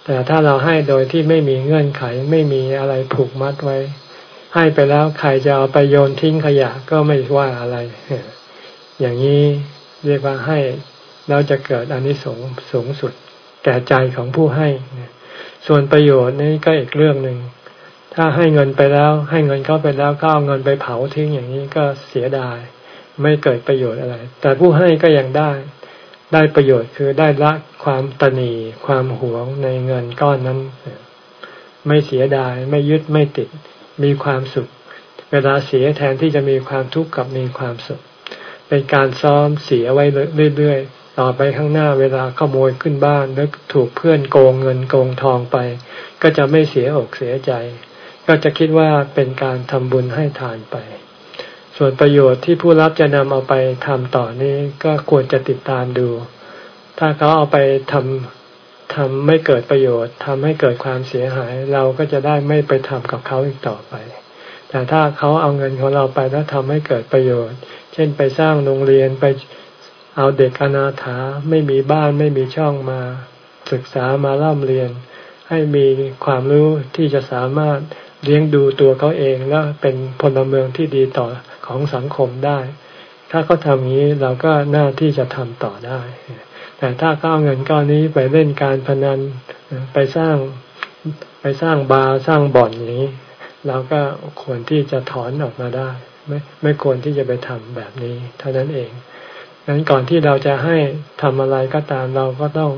แต่ถ้าเราให้โดยที่ไม่มีเงื่อนไขไม่มีอะไรผูกมัดไว้ ให้ไปแล้วใครจะเอาไปโยนทิ้งขยะก็ไม่ว่าอะไร อย่างนี้เรียกว่าให้เราจะเกิดอนนิสงส์สูงสุด แก่ใจของผู้ให้ ส่วนประโยชน์นี่ก็อีกเรื่องหนึ่ง ถ้าให้เงินไปแล้ว ให้เงินเข้าไปแล้วก็เอาเงินไปเผาทิ้งอย่างนี้ก็เสียดาย ไม่เกิดประโยชน์อะไร แต่ผู้ให้ก็ยังได้ ได้ประโยชน์คือได้ละความตนีความหวงในเงินก้อนนั้น ไม่เสียดายไม่ยึดไม่ติด มีความสุข เวลาเสียแทนที่จะมีความทุกข์กับมีความสุข เป็นการซ้อมเสียไว้เรื่อยๆ ต่อไปข้างหน้าเวลาขโมยขึ้นบ้านหรือถูกเพื่อนโกงเงินโกงทองไป ก็จะไม่เสียอกเสียใจ ก็จะคิดว่าเป็นการทำบุญให้ทานไป ส่วนประโยชน์ที่ผู้รับจะนำเอาไปทำต่อนี้ก็ควรจะติดตามดู ถ้าเขาเอาไปทำทำไม่เกิดประโยชน์ทำให้เกิดความเสียหาย เราก็จะได้ไม่ไปทำกับเขาอีกต่อไปแต่ถ้าเขาเอาเงินของเราไปแล้วทำให้เกิดประโยชน์ เช่นไปสร้างโรงเรียนไป เอาเด็กอนาถาไม่มีบ้านไม่มีช่องมาศึกษามาล่ำเรียน ให้มีความรู้ที่จะสามารถเลี้ยงดูตัวเขาเองแล้วเป็นพลเมืองที่ดีต่อของสังคมได้ ถ้าเขาทำนี้เราก็หน่าที่จะทำต่อได้ แต่ถ้าเขาเอาเงินก้อนนี้ไปเล่นการพนันไปสร้างไปสร้างบาร์สร้างบ่อนอย่างนี้ เราก็ควรที่จะถอนออกมาได้ ไม่ไม่ควรที่จะไปทำแบบนี้ เท่านั้นเอง งั้นก่อนที่เราจะให้ทำอะไรก็ตามเราก็ต้อง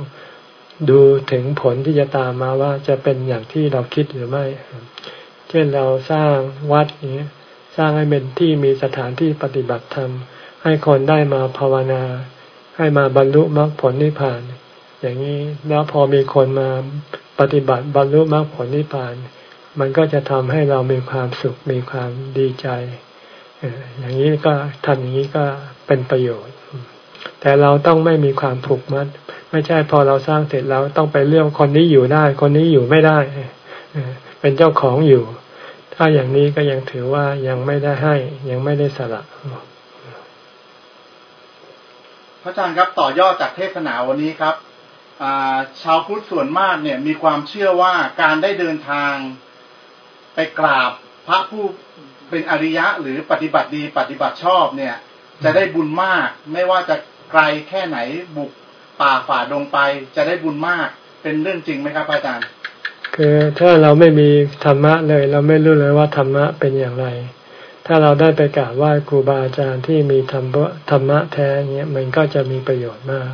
ดูถึงผลที่จะตามมาว่าจะเป็นอย่างที่เราคิดหรือไม่ เช่นเราสร้างวัดนี้สร้างให้เป็นที่มีสถานที่ปฏิบัติธรรม ให้คนได้มาภาวนา ให้มาบรรลุมรรคผลนิพพาน อย่างนี้แล้วพอมีคนมาปฏิบัติบรรลุมรรคผลนิพพาน มันก็จะทำให้เรามีความสุขมีความดีใจ อย่างนี้ก็ทำอย่างนี้ก็เป็นประโยชน์ แต่เราต้องไม่มีความผูกมัด ไม่ใช่พอเราสร้างเสร็จแล้วต้องไปเรื่องคนนี้อยู่ได้ คนนี้อยู่ไม่ได้เป็นเจ้าของอยู่ ถ้าอย่างนี้ก็ยังถือว่ายังไม่ได้ให้ ยังไม่ได้สละพระอาจารย์ครับต่อยอดจากเทศนาวันนี้ครับชาวพุทธส่วนมากเนี่ยมีความเชื่อว่าการได้เดินทางไปกราบพระผู้ เป็นอริยะหรือปฏิบัติดีปฏิบัติชอบเนี่ย จะได้บุญมาก ไม่ว่าจะไกลแค่ไหนบุกป่าฝ่าดงไป จะได้บุญมากเป็นเรื่องจริงไหมครับอาจารย์ คือถ้าเราไม่มีธรรมะเลย เราไม่รู้เลยว่าธรรมะเป็นอย่างไร ถ้าเราได้ไปกราบไหว้ครูบาอาจารย์ที่มีธรรมะธรรมะแท้เงี้ยมันก็จะมีประโยชน์มาก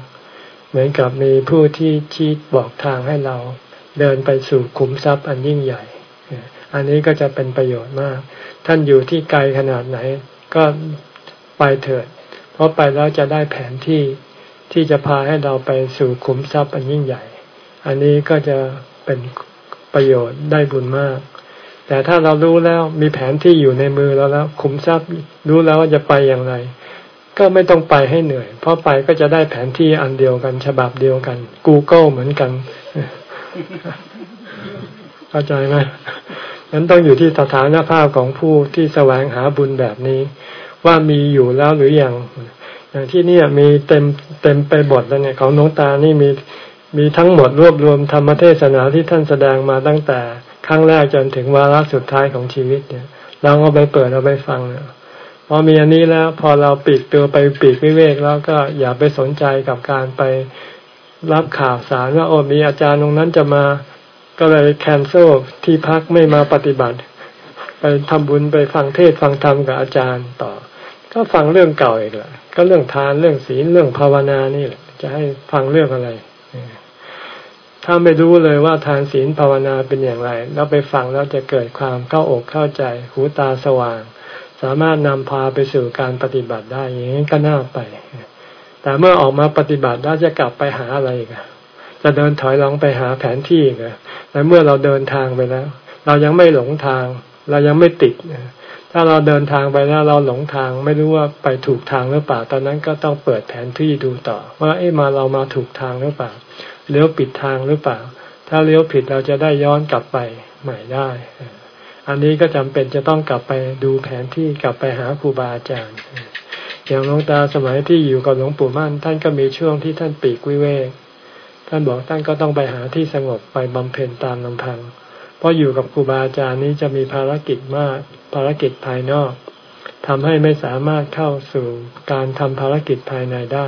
เหมือนกับมีผู้ที่ชี้บอกทางให้เราเดินไปสู่ขุมทรัพย์อันยิ่งใหญ่ อันนี้ก็จะเป็นประโยชน์มาก ท่านอยู่ที่ไกลขนาดไหน ก็ไปเถิด เพราะไปแล้วจะได้แผนที่ที่จะพาให้เราไปสู่ขุมทรัพย์อันยิ่งใหญ่ อันนี้ก็จะเป็นประโยชน์ได้บุญมาก แต่ถ้าเรารู้แล้วมีแผนที่อยู่ในมือเราแล้ว ขุมทรัพย์รู้แล้วว่าจะไปอย่างไร ก็ไม่ต้องไปให้เหนื่อย เพราะไปก็จะได้แผนที่อันเดียวกัน ฉบับเดียวกัน Google เหมือนกัน เข้าใจไหม นั้นต้องอยู่ที่สถานภาพของผู้ที่แสวงหาบุญแบบนี้ ว่ามีอยู่แล้วหรืออยังอย่างที่นี่มีเต็มเต็มไปหมดแล้วเนี่ยของน้องตานี่มีมีทั้งหมดรวบรวมธรรมเทศนาที่ท่านแสดงมาตั้งแต่ครั้งแรกจนถึงวาระสุดท้ายของชีวิตเนี่ยเราเอาไปเปิดเอาไปฟังเนี่ยพอมีอันนี้แล้วพอเราปีกตัวไปปีกวิเวกแล้วก็อย่าไปสนใจกับการไปรับข่าวสารว่าโอ้มีอาจารย์ตรงนั้นจะมา ก็เลยแคนเซิลที่พักไม่มาปฏิบัติ ไปทำบุญไปฟังเทศฟังธรรมกับอาจารย์ต่อ ก็ฟังเรื่องเก่าอีกแหละก็เรื่องทานเรื่องศีลเรื่องภาวนานี่แหละ จะให้ฟังเรื่องอะไร ถ้าไม่รู้เลยว่าทานศีลภาวนาเป็นอย่างไร แล้วไปฟังแล้วจะเกิดความเข้าอกเข้าใจ หูตาสว่าง สามารถนำพาไปสู่การปฏิบัติได้อย่างนี้ก็น่าไป แต่เมื่อออกมาปฏิบัติแล้วจะกลับไปหาอะไรกัน จะเดินถอยหลังไปหาแผนที่ไงแต่เมื่อเราเดินทางไปแล้ว เรายังไม่หลงทาง เรายังไม่ติดถ้าเราเดินทางไปแล้วเราหลงทาง ไม่รู้ว่าไปถูกทางหรือเปล่า ตอนนั้นก็ต้องเปิดแผนที่ดูต่อ ว่าเอ๊ะมาเรามาถูกทางหรือเปล่าเลี้ยวปิดทางหรือเปล่า ถ้าเลี้ยวผิดเราจะได้ย้อนกลับไปใหม่ได้ อันนี้ก็จำเป็นจะต้องกลับไปดูแผนที่กลับไปหาครูบาอาจารย์อย่างหลวงตาสมัยที่อยู่กับหลวงปู่มั่น ท่านก็มีช่วงที่ท่านปีกวิเวก ท่านบอกท่านก็ต้องไปหาที่สงบไปบำเพ็ญตามลำพัง เพราะอยู่กับครูบาอาจารย์นี้จะมีภารกิจมาก ภารกิจภายนอกทำให้ไม่สามารถเข้าสู่การทำภารกิจภายในได้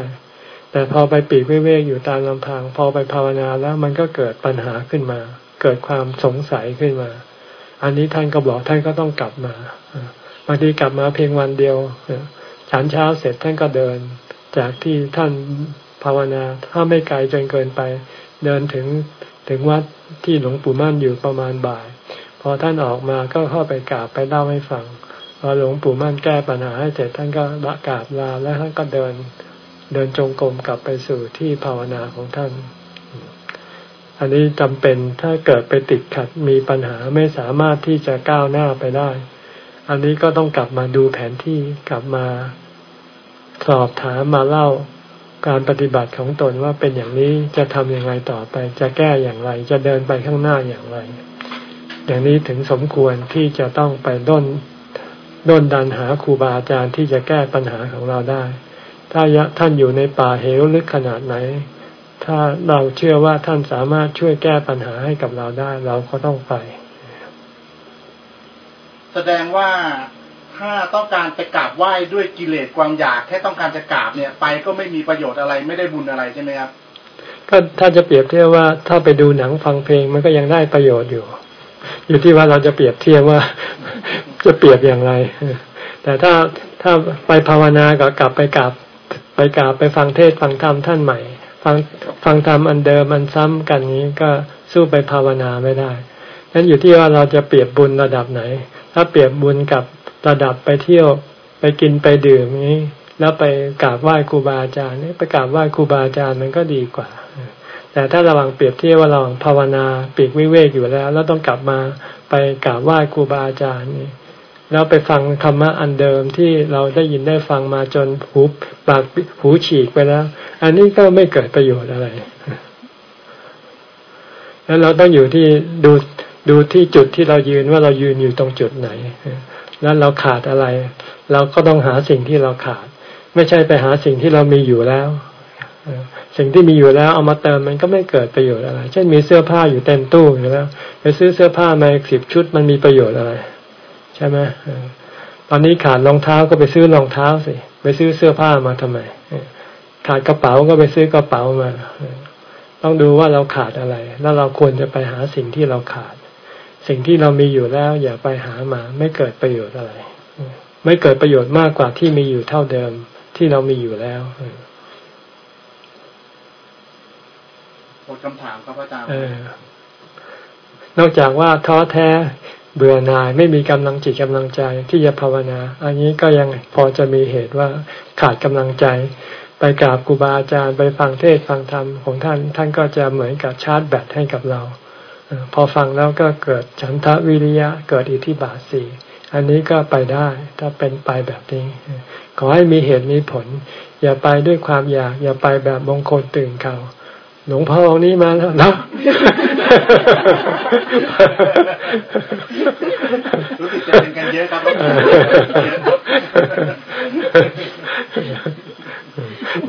แต่พอไปปีกเว่กอยู่ตามลำพัง พอไปภาวนาแล้วมันก็เกิดปัญหาขึ้นมา เกิดความสงสัยขึ้นมา อันนี้ท่านก็บอกท่านก็ต้องกลับมาบางทีกลับมาเพียงวันเดียวฉันเช้าเสร็จท่านก็เดิน จากที่ท่าน ภาวนา ถ้าไม่ไกลจนเกินไป เดินถึงถึงวัดที่หลวงปู่มั่นอยู่ประมาณบ่าย พอท่านออกมาก็เข้าไปกราบไปเล่าให้ฟังพอหลวงปู่มั่นแก้ปัญหาให้เสร็จท่านก็ละกราบลาแล้วท่านก็เดินเดินจงกรมกลับไปสู่ที่ภาวนาของท่าน อันนี้จำเป็นถ้าเกิดไปติดขัดมีปัญหาไม่สามารถที่จะก้าวหน้าไปได้ อันนี้ก็ต้องกลับมาดูแผนที่กลับมา สอบถามมาเล่า การปฏิบัติของตนว่าเป็นอย่างนี้จะทำอย่างไรต่อไป จะแก้อย่างไร จะเดินไปข้างหน้าอย่างไร อย่างนี้ถึงสมควรที่จะต้องไปด้นด้นดันหาครูบาอาจารย์ที่จะแก้ปัญหาของเราได้ ถ้าท่านอยู่ในป่าเหวลึกขนาดไหน ถ้าเราเชื่อว่าท่านสามารถช่วยแก้ปัญหาให้กับเราได้ เราก็ต้องไป แสดงว่า ถ้าต้องการไปกราบไหว้ด้วยกิเลสความอยาก แค่ต้องการจะกราบเนี่ย ไปก็ไม่มีประโยชน์อะไรไม่ได้บุญอะไรใช่ไหมครับก็ถ้าจะเปรียบเทียบว่าถ้าไปดูหนังฟังเพลงมันก็ยังได้ประโยชน์อยู่ อยู่ที่ว่าเราจะเปรียบเทียบว่าจะเปรียบอย่างไร แต่ถ้าถ้าไปภาวนากับกลับไปกราบไปกราบไปฟังเทศฟังธรรมท่านใหม่ ฟังฟังธรรมอันเดิมอันซ้ำกันนี้ก็สู้ไปภาวนาไม่ได้นั้นอยู่ที่ว่าเราจะเปรียบบุญระดับไหน ถ้าเปรียบบุญกับ ระดับไปเที่ยวไปกินไปดื่มนี้ แล้วไปกราบไหว้ครูบาอาจารย์นี่ไปกราบไหว้ครูบาอาจารย์มันก็ดีกว่า แต่ถ้าระหว่างเปรียบเทียบว่าเราภาวนาปีกวิเวกอยู่แล้ว แล้วต้องกลับมาไปกราบไหว้ครูบาอาจารย์นี่แล้วไปฟังธรรมะอันเดิมที่เราได้ยินได้ฟังมาจนหูปากหูฉีกไปแล้ว อันนี้ก็ไม่เกิดประโยชน์อะไร แล้วเราต้องอยู่ที่ดูดูที่จุดที่เรายืนว่าเรายืนอยู่ตรงจุดไหน แล้วเราขาดอะไร เราก็ต้องหาสิ่งที่เราขาด ไม่ใช่ไปหาสิ่งที่เรามีอยู่แล้วสิ่งที่มีอยู่แล้วเอามาเติมมันก็ไม่เกิดประโยชน์อะไร เช่นมีเสื้อผ้าอยู่เต็มตู้อยู่แล้ว ไปซื้อเสื้อผ้ามาสิบชุดมันมีประโยชน์อะไร ใช่ไหมตอนนี้ขาดรองเท้าก็ไปซื้อรองเท้าสิ ไปซื้อเสื้อผ้ามาทำไม ขาดกระเป๋าก็ไปซื้อกระเป๋ามา ต้องดูว่าเราขาดอะไร แล้วเราควรจะไปหาสิ่งที่เราขาด สิ่งที่เรามีอยู่แล้ว อย่าไปหามา ไม่เกิดประโยชน์อะไร ไม่เกิดประโยชน์มากกว่าที่มีอยู่เท่าเดิมที่เรามีอยู่แล้วหมดคำถามครับอาจารย์นอกจากว่าท้อแท้เบื่อหน่ายไม่มีกำลังจิตกำลังใจที่จะภาวนา อันนี้ก็ยังพอจะมีเหตุว่าขาดกำลังใจ ไปกราบครูบาอาจารย์ไปฟังเทศฟังธรรมของท่าน ท่านก็จะเหมือนกับชาร์จแบตให้กับเรา พอฟังแล้วก็เกิดฉันทะวิริยะ เกิดอิทธิบาทสี่อันนี้ก็ไปได้ถ้าเป็นไปแบบนี้ ขอให้มีเหตุมีผล อย่าไปด้วยความอยาก อย่าไปแบบมงคลตื่นเขาหลวงพ่อองนี้มาแล้วนะรู้สึกจะเป็นกันเยอะครับ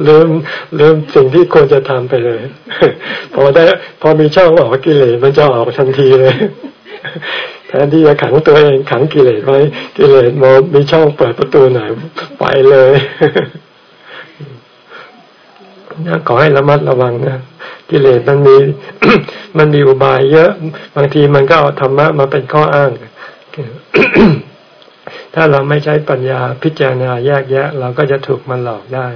ลืมลืมสิ่งที่ควรจะทำไปเลยพอได้พอมีช่องออกกิเลสมันจะออกทันทีเลยแทนที่จะขังตัวเองขังกิเลสไว้กิเลสมอมีช่องเปิดประตูหน่อยไปเลยนะขอให้ระมัดระวังนะกิเลสมันมี มันมีอุบายเยอะ บางทีมันก็เอาธรรมะมาเป็นข้ออ้าง ถ้าเราไม่ใช้ปัญญาพิจารณาแยกแยะ เราก็จะถูกมันหลอกได้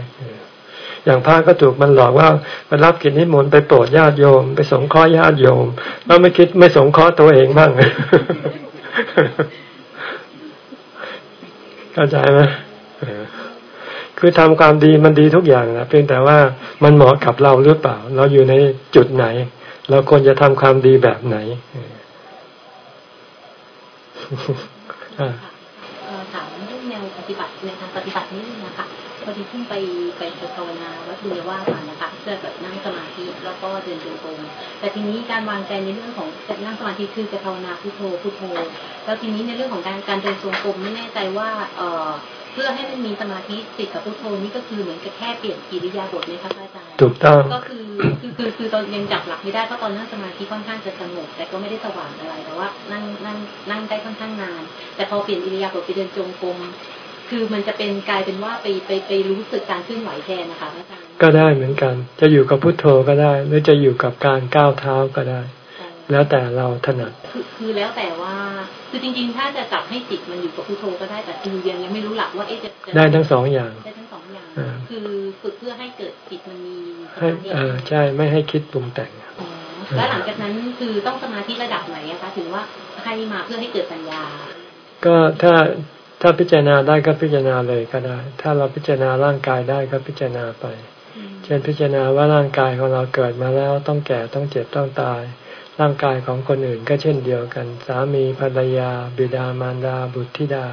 อย่างพระก็ถูกมันหลอกว่าไปรับกิจนิมนต์ไปโปรดญาติโยม ไปสงเคราะห์ญาติโยมเราไม่คิดไม่สงเคราะห์ตัวเองบ้างเข้าใจไหมคือทำความดีมันดีทุกอย่างนะเพียงแต่ว่ามันเหมาะกับเราหรือเปล่า เราอยู่ในจุดไหน เราควรจะทำความดีแบบไหนถามเรื่องแนวปฏิ บัติในทางปฏิบัตินี้นะคะพอดีเพิ่งไปไปภาวนาวัดดุลว่ามานะคะเพื่อแบบนั่งสมาธิแล้วก็เดินจงกรมแต่ทีนี้การวางใจในเรื่องของนั่งสมาธิคือจะภาวนาพุทโธพุทโธแล้วทีนี้ในเรื่องของการการเดินจงกรมไม่แน่ใจว่าเออเพื่อให้มันมีสมาธิติดกับพุทโธนี่ก็คือเหมือนกับแค่เปลี่ยนกิริยาบทไหมคะอาจารย์ถูกต้องก็คือคือคือคือตอนยังจับหลักไม่ได้เพราะตอนนั่งสมาธิค่อนข้างจะสงบแต่ก็ไม่ได้สว่างอะไรแต่ว่านั่งนั่งนั่งได้ค่อนข้างนาน แต่พอเปลี่ยนกิริยาบทไปเดินจงกรม คือมันจะเป็นกลายเป็นว่าไปไปไปรู้สึกการเคลื่อนไหวแทนนะคะอาจารย์ก็ได้เหมือนกัน จะอยู่กับพุทโธก็ได้ หรือจะอยู่กับการก้าวเท้าก็ได้ แล้วแต่เราถนัดคือคือแล้วแต่ว่าคือจริงๆ ถ้าจะจับให้จิตมันอยู่กับพุทโธก็ได้แต่คือยังยังไม่รู้หลักว่าเอ๊ะจะได้ทั้งสองอย่างได้ทั้งสองอย่างคือฝึกเพื่อให้เกิดจิตมันมีให้เออใช่ไม่ให้คิดปรุงแต่งแล้วหลังจากนั้นคือต้องสมาธิระดับไหนคะถึงว่าให้มาเพื่อให้เกิดปัญญา ก็ถ้า ถ้าพิจารณาได้ก็พิจารณาเลยก็ได้ ถ้าเราพิจารณาร่างกายได้ก็พิจารณาไป เช่นพิจารณาว่าร่างกายของเราเกิดมาแล้วต้องแก่ต้องเจ็บต้องตาย ร่างกายของคนอื่นก็เช่นเดียวกัน สามีภรรยา บิดามารดา บุตรธิดา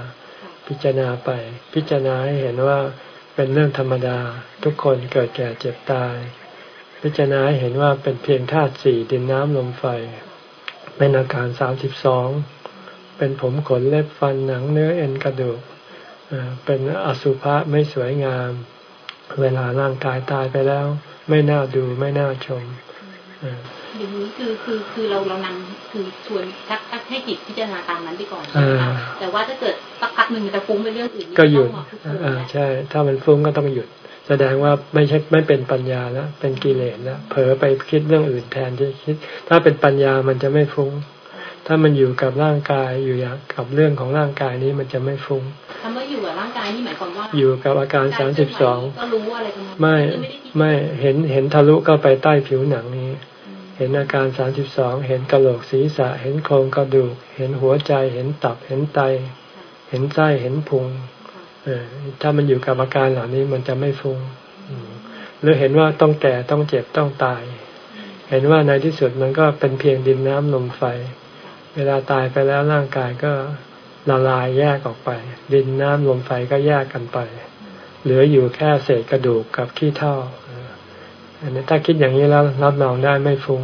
พิจารณาไป พิจารณาให้เห็นว่าเป็นเรื่องธรรมดา ทุกคนเกิดแก่เจ็บตาย พิจารณาให้เห็นว่าเป็นเพียงธาตุสี่ดินน้ำลมไฟเป็นอาการสามสิบสอง เป็นผมขนเล็บฟันหนังเนื้อเอ็นกระดูกเป็นอสุภะไม่สวยงาม เวลาร่างกายตายไปแล้ว ไม่น่าดูไม่น่าชมอย่างนี้คือคือคือเราเรานำคือชวนทักทักให้จิตพิจารณาตามนั้นไปก่อนแต่ว่าถ้าเกิดสักพักหนึ่งจะฟุ้งไปเรื่องอื่นก็หยุดอ่าใช่ ถ้ามันฟุ้งก็ต้องหยุด แสดงว่าไม่ใช่ไม่เป็นปัญญาแล้วเป็นกิเลสแล้วเผลอไปคิดเรื่องอื่นแทนที่คิด ถ้าเป็นปัญญามันจะไม่ฟุ้ง ถ้ามันอยู่กับร่างกายอยู่อย่างกับเรื่องของร่างกายนี้มันจะไม่ฟุ้งคำว่าอยู่กับร่างกายนี่หมายความว่า อยู่กับอาการสามสิบสองก็รู้อะไรกันไม่ไม่เห็นเห็นทะลุเข้าไปใต้ผิวหนังนี้ เห็นอาการสามสิบสองเห็นกระโหลกศีรษะ เห็นโครงกระดูก เห็นหัวใจ เห็นตับเห็นไต เห็นไส้เห็นพุงถ้ามันอยู่กับอาการเหล่านี้มันจะไม่ฟุง้งหรือเห็นว่าต้องแก่ต้องเจ็บต้องตาย เห็นว่าในที่สุดมันก็เป็นเพียงดินน้ำลมไฟ เวลาตายไปแล้วร่างกายก็ละลายแยกออกไป ดินน้ำลมไฟก็แยกกันไป เหลืออยู่แค่เศษกระดูกกับขี้เท่าอันนี้ถ้าคิดอย่างนี้แล้วรับรองได้ไม่ฟุง้ง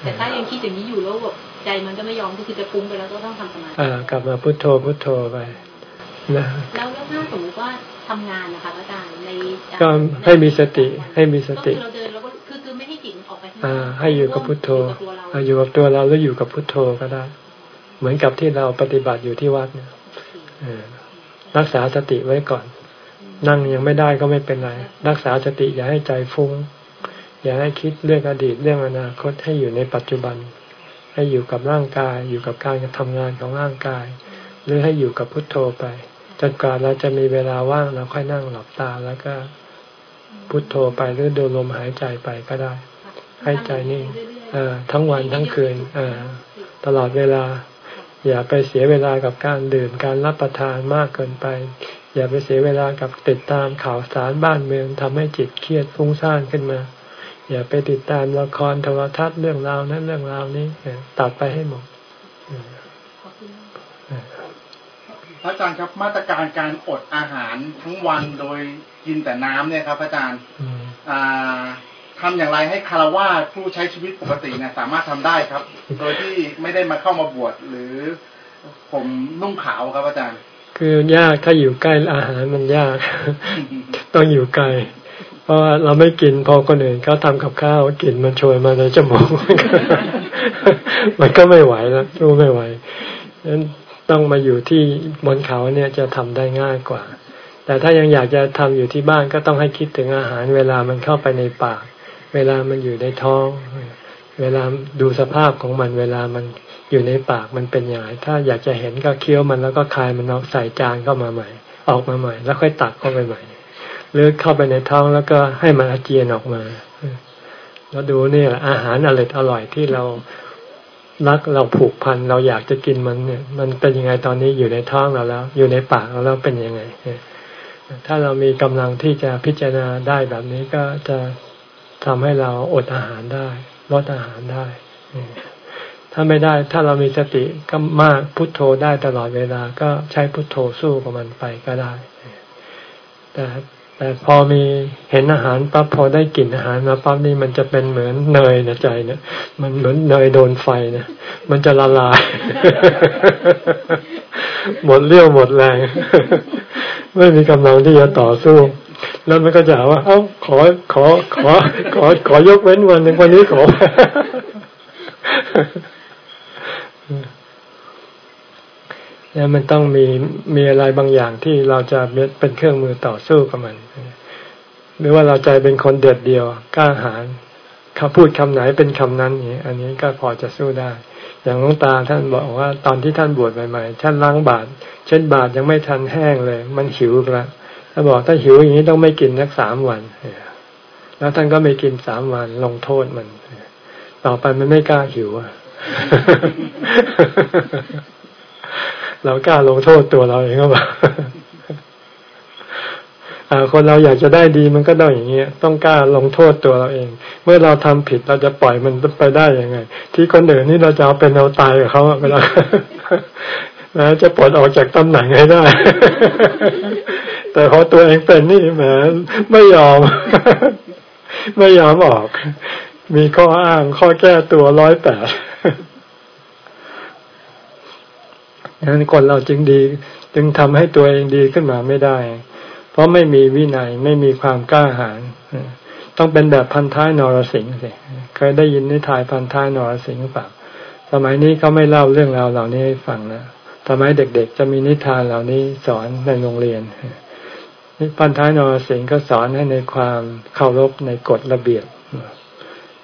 แต่ถ้ายังคิดอย่างนี้อยู่แล้วแบบใจมันก็ไม่ยอมก็คือจะฟุ้งไปแล้วก็ต้องทำสมาธิอ่ากลับมาพุทโธพุทโธไปนะแล้วถ้าสมมติว่าทำงานนะคะอาจารย์ในก็ให้มีสติให้มีสติเราเดินแล้ว ให้อยู่กับพุทโธอยู่กับตัวเราแล้วอยู่กับพุทโธก็ได้ เหมือนกับที่เราปฏิบัติอยู่ที่วัดเนี่ยรักษาสติไว้ก่อน นั่งยังไม่ได้ก็ไม่เป็นไร รักษาสติอย่าให้ใจฟุง้ง อย่าให้คิดเรื่องอดีตเรื่องอนาคตให้อยู่ในปัจจุบัน ให้อยู่กับร่างกาย อยู่กับการทำงานของร่างกาย หรือให้อยู่กับพุทโธไปจนกว่าเราจะมีเวลาว่างเราค่อยนั่งหลับตาแล้วก็พุทโธไปหรือดูลมหายใจไปก็ได้ ให้ใจนิ่งทั้งวันทั้งคืนตลอดเวลา อย่าไปเสียเวลากับการดื่มการรับประทานมากเกินไป อย่าไปเสียเวลากับติดตามข่าวสารบ้านเมืองทำให้จิตเครียดฟุ้งซ่านขึ้นมา อย่าไปติดตามละครโทรทัศน์เรื่องราวนั้นเรื่องราวนี้ตัดไปให้หมดพระอาจารย์ครับมาตรการการอดอาหารทั้งวันโดยกินแต่น้ำเนี่ยครับอาจารย์ ทำอย่างไรให้คารวะผู้ใช้ชีวิตปกติเนี่ยสามารถทำได้ครับ โดยที่ไม่ได้มาเข้ามาบวชหรือ ผมนุ่งขาวครับอาจารย์ คือยากถ้าอยู่ใกล้อาหารมันยาก ต้องอยู่ไกลเพราะว่าเราไม่กินพอคนอื่นเขาทำกับข้าวกินมันโชยมาในจมูกมันก็ไม่ไหวแล้วรู้ไม่ไหวนั้นต้องมาอยู่ที่บนเขาเนี่ยจะทำได้ง่ายกว่า แต่ถ้ายังอยากจะทำอยู่ที่บ้านก็ต้องให้คิดถึงอาหารเวลามันเข้าไปในปาก เวลามันอยู่ในท้อง เวลาดูสภาพของมัน เวลามันอยู่ในปากมันเป็นอย่างไรถ้าอยากจะเห็นก็เคี้ยวมันแล้วก็คายมันออกใส่จานเข้ามาใหม่ ออกมาใหม่ แล้วค่อยตักเข้าไปใหม่หรือเข้าไปในท้องแล้วก็ให้มันอาเจียนออกมา แล้วดูเนี่ยอาหารอร่อยอร่อยที่เรารักเราผูกพันเราอยากจะกินมันเนี่ย มันเป็นยังไงตอนนี้อยู่ในท้องเราแล้ว อยู่ในปากเราแล้วเป็นยังไงถ้าเรามีกำลังที่จะพิจารณาได้แบบนี้ก็จะ ทำให้เราอดอาหารได้ลดอาหารได้ ถ้าไม่ได้ถ้าเรามีสติก็มากพุทโธได้ตลอดเวลาก็ใช้พุทโธสู้กับมันไปก็ได้ แต่แต่พอมีเห็นอาหารปั๊บพอได้กลิ่นอาหารมาปั๊บนี่มันจะเป็นเหมือนเนยนะใจเนี่ยมันเหมือนเนยโดนไฟนี่ยมันจะละลาย หมดเรี่ยวหมดแรง ไม่มีกำลังที่จะต่อสู้ แล้วมันก็จะว่า เอ้าขอขอขอ ขอขอยกเว้นวันหนึ่งวันนี้ขอ แล้วมันต้องมีมีอะไรบางอย่างที่เราจะเป็นเครื่องมือต่อสู้กับมัน หรือว่าเราใจเป็นคนเด็ดเดียวกล้าหาญคำพูดคำไหนเป็นคำนั้นนี่อันนี้ก็พอจะสู้ได้ อย่างหลวงตาท่านบอกว่า ตอนที่ท่านบวชใหม่ๆท่านล้างบาตรเช่นบาตรยังไม่ทันแห้งเลย มันหิวล้ว ท่านบอกถ้าหิวอย่างนี้ต้องไม่กินสักสามวันแล้วท่านก็ไม่กินสามวันลงโทษมัน ต่อไปมันไม่กล้าหิวอะเรากล้าลงโทษตัวเราเองก็แบบคนเราอยากจะได้ดีมันก็ต้องอย่างเงี้ย ต้องกล้าลงโทษตัวเราเอง เมื่อเราทำผิดเราจะปล่อยมันไปได้ยังไง ที่คนอื่นนี่เราจะเอาเป็นเอาตายกับเขาเวลานะจะปลดออกจากตำแหน่งให้ได้ แต่พอตัวเองเป็นนี่แหมไม่ยอม ไม่ยอมออก มีข้ออ้างข้อแก้ตัวร้อยแปดดังนั้นคนเราจึงดี จึงทำให้ตัวเองดีขึ้นมาไม่ได้ เพราะไม่มีวินัยไม่มีความกล้าหาญต้องเป็นแบบพันท้ายนรสิงห์สิเคยได้ยินนิทายพันท้ายนรสิงห์หรือเปล่าสมัยนี้เขาไม่เล่าเรื่องราวเหล่านี้ให้ฟังนะสมัยเด็กๆ จะมีนิทานเหล่านี้สอนในโรงเรียน นี่พันท้ายนรสิงห์ก็สอนให้ในความเคารพในกฎระเบียบ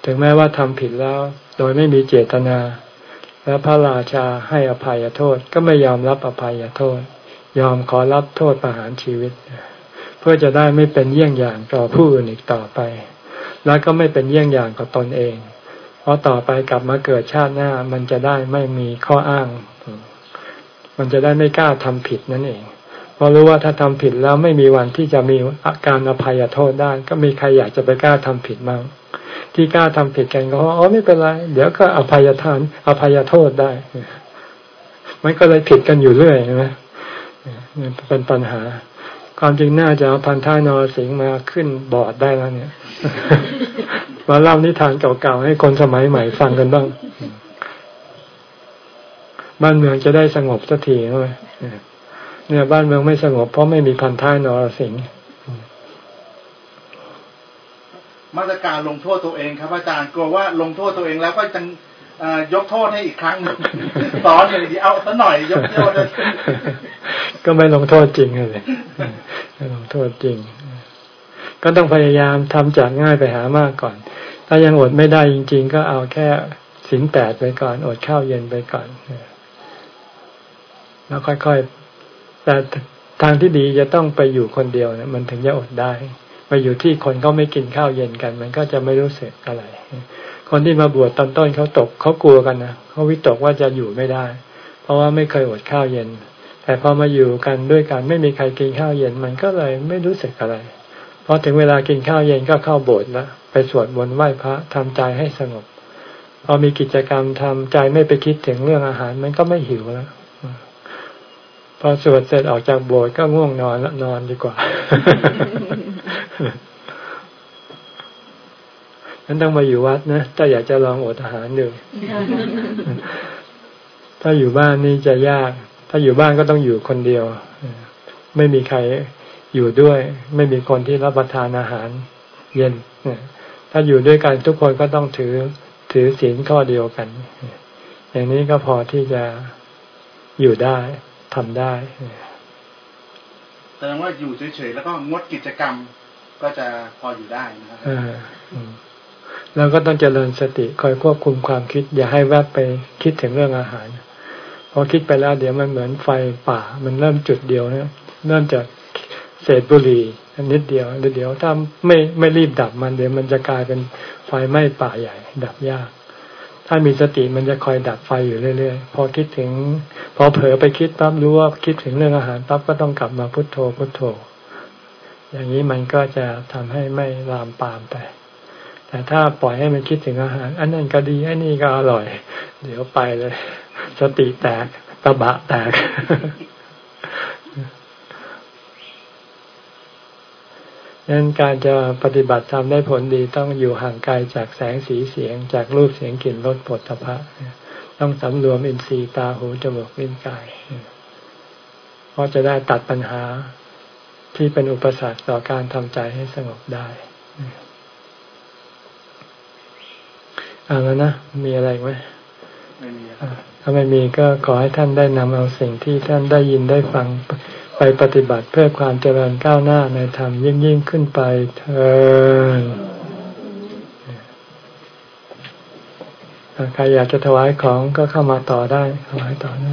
ถึงแม้ว่าทำผิดแล้วโดยไม่มีเจตนา แล้วพระราชาให้อภัยโทษก็ไม่ยอมรับอภัยโทษ ยอมขอรับโทษประหารชีวิต เพื่อจะได้ไม่เป็นเยี่ยงอย่างต่อผู้อื่นอีกต่อไป แล้วก็ไม่เป็นเยี่ยงอย่างกับตนเอง เพราะต่อไปกลับมาเกิดชาติหน้ามันจะได้ไม่มีข้ออ้าง มันจะได้ไม่กล้าทำผิดนั่นเอง ราะรู้ว่าถ้าทำผิดแล้วไม่มีวันที่จะมีอาการอภัยโทษได้ ก็มีใครอยากจะไปกล้าทำผิดมั้งที่กล้าทำผิดกันก็อ๋อไม่เป็นไร เดี๋ยวก็อภัยทาน อภัยโทษได้มันก็เลยผิดกันอยู่เรื่อยใช่ไหมเป็นปัญหา ความจริงน่าจะเอาพันท้ายนอสิงมาขึ้นบอร์ดได้แล้วเนี่ยมาเล่านิทานเก่าๆให้คนสมัยใหม่ฟังกันบ้าง บ้านเมืองจะได้สงบสักทีใช่ไหม เนี่ยบ้านเมืองไม่สงบเพราะไม่มีพันท้ายนอสิงมาตรการลงโทษตัวเองครับอาจารย์กลัวว่าลงโทษตัวเองแล้วก็จะยกโทษให้อีกครั้งหนึ่งสอนอย่างดีเอาสักหน่อยยกโทษก็ไม่ลงโทษจริงเลยไม่ลงโทษจริง ก็ต้องพยายามทำจากง่ายไปหามากก่อน ถ้ายังอดไม่ได้จริง ๆ ก็เอาแค่สินแปดไปก่อน อดข้าวเย็นไปก่อนแล้วค่อยๆ แต่ทางที่ดีจะต้องไปอยู่คนเดียวเนี่ยมันถึงจะอดได้ ไปอยู่ที่คนเขาไม่กินข้าวเย็นกัน มันก็จะไม่รู้สึกอะไร คนที่มาบวชตอนต้นเขาตกเขากลัวกันนะเขาวิตกว่าจะอยู่ไม่ได้ เพราะว่าไม่เคยอดข้าวเย็น แต่พอมาอยู่กันด้วยกันไม่มีใครกินข้าวเย็นมันก็เลยไม่รู้สึกอะไรพอถึงเวลากินข้าวเย็นก็เข้าโบสถ์ล้วไปสวดมนต์ไหว้พระทำใจให้สงบพอมีกิจกรรมทำใจไม่ไปคิดถึงเรื่องอาหารมันก็ไม่หิวแล้ว พอสวดเสร็จออกจากโบสถ์ก็ง่วงนอนแล้วนอนดีกว่านั้นต้องมาอยู่วัดนะถ้าอยากจะลองอดอาหารดูถ้าอยู่บ้านนี่จะยาก ถ้าอยู่บ้านก็ต้องอยู่คนเดียว ไม่มีใครอยู่ด้วย ไม่มีคนที่รับประทานอาหาร เย็นถ้าอยู่ด้วยกันทุกคนก็ต้องถือถือศีลข้อเดียวกัน อย่างนี้ก็พอที่จะอยู่ได้ ทำได้แสดงว่าอยู่เฉยๆแล้วก็งดกิจกรรมก็จะพออยู่ได้นะครับแล้วก็ต้องเจริญสติคอยควบคุมความคิด อย่าให้แวบไปคิดถึงเรื่องอาหารพอคิดไปแล้วเดี๋ยวมันเหมือนไฟป่า มันเริ่มจุดเดียวเนี่ยเริ่มจากเศษบุหรี่นิดเดียวเดี๋ยวถ้าไม่ไม่รีบดับมันเดี๋ยวมันจะกลายเป็นไฟไหม้ป่าใหญ่ ดับยาก ถ้ามีสติมันจะคอยดับไฟอยู่เรื่อยๆ พอคิดถึง พอเผลอไปคิดปั๊บรู้ว่าคิดถึงเรื่องอาหารปั๊บก็ต้องกลับมาพุโทโธพุโทโธ อย่างนี้มันก็จะทำให้ไม่ลามปามไป แต่ถ้าปล่อยให้มันคิดถึงอาหาร อันนั้นก็ดีอันนี้ก็อร่อย เดี๋ยวไปเลย สติแตกตะบะแตก นั้นการจะปฏิบัติทำได้ผลดีต้องอยู่ห่างไกลจากแสงสีเสียง จากรูปเสียงกลิ่นรสผลพระต้องสำรวมอินทรีย์ตาหูจมูกลิ้นกายเพราะจะได้ตัดปัญหาที่เป็นอุปสรรคต่อการทำใจให้สงบได้เอาแล้วนะ มีอะไรไหมไม่มีถ้าไม่มีก็ขอให้ท่านได้นำเอาสิ่งที่ท่านได้ยินได้ฟัง ไปปฏิบัติเพื่อความเจริญก้าวหน้าในธรรมยิ่งยิ่งขึ้นไปเธอใครอยากจะถวายของก็เข้ามาต่อได้ถวายต่อได้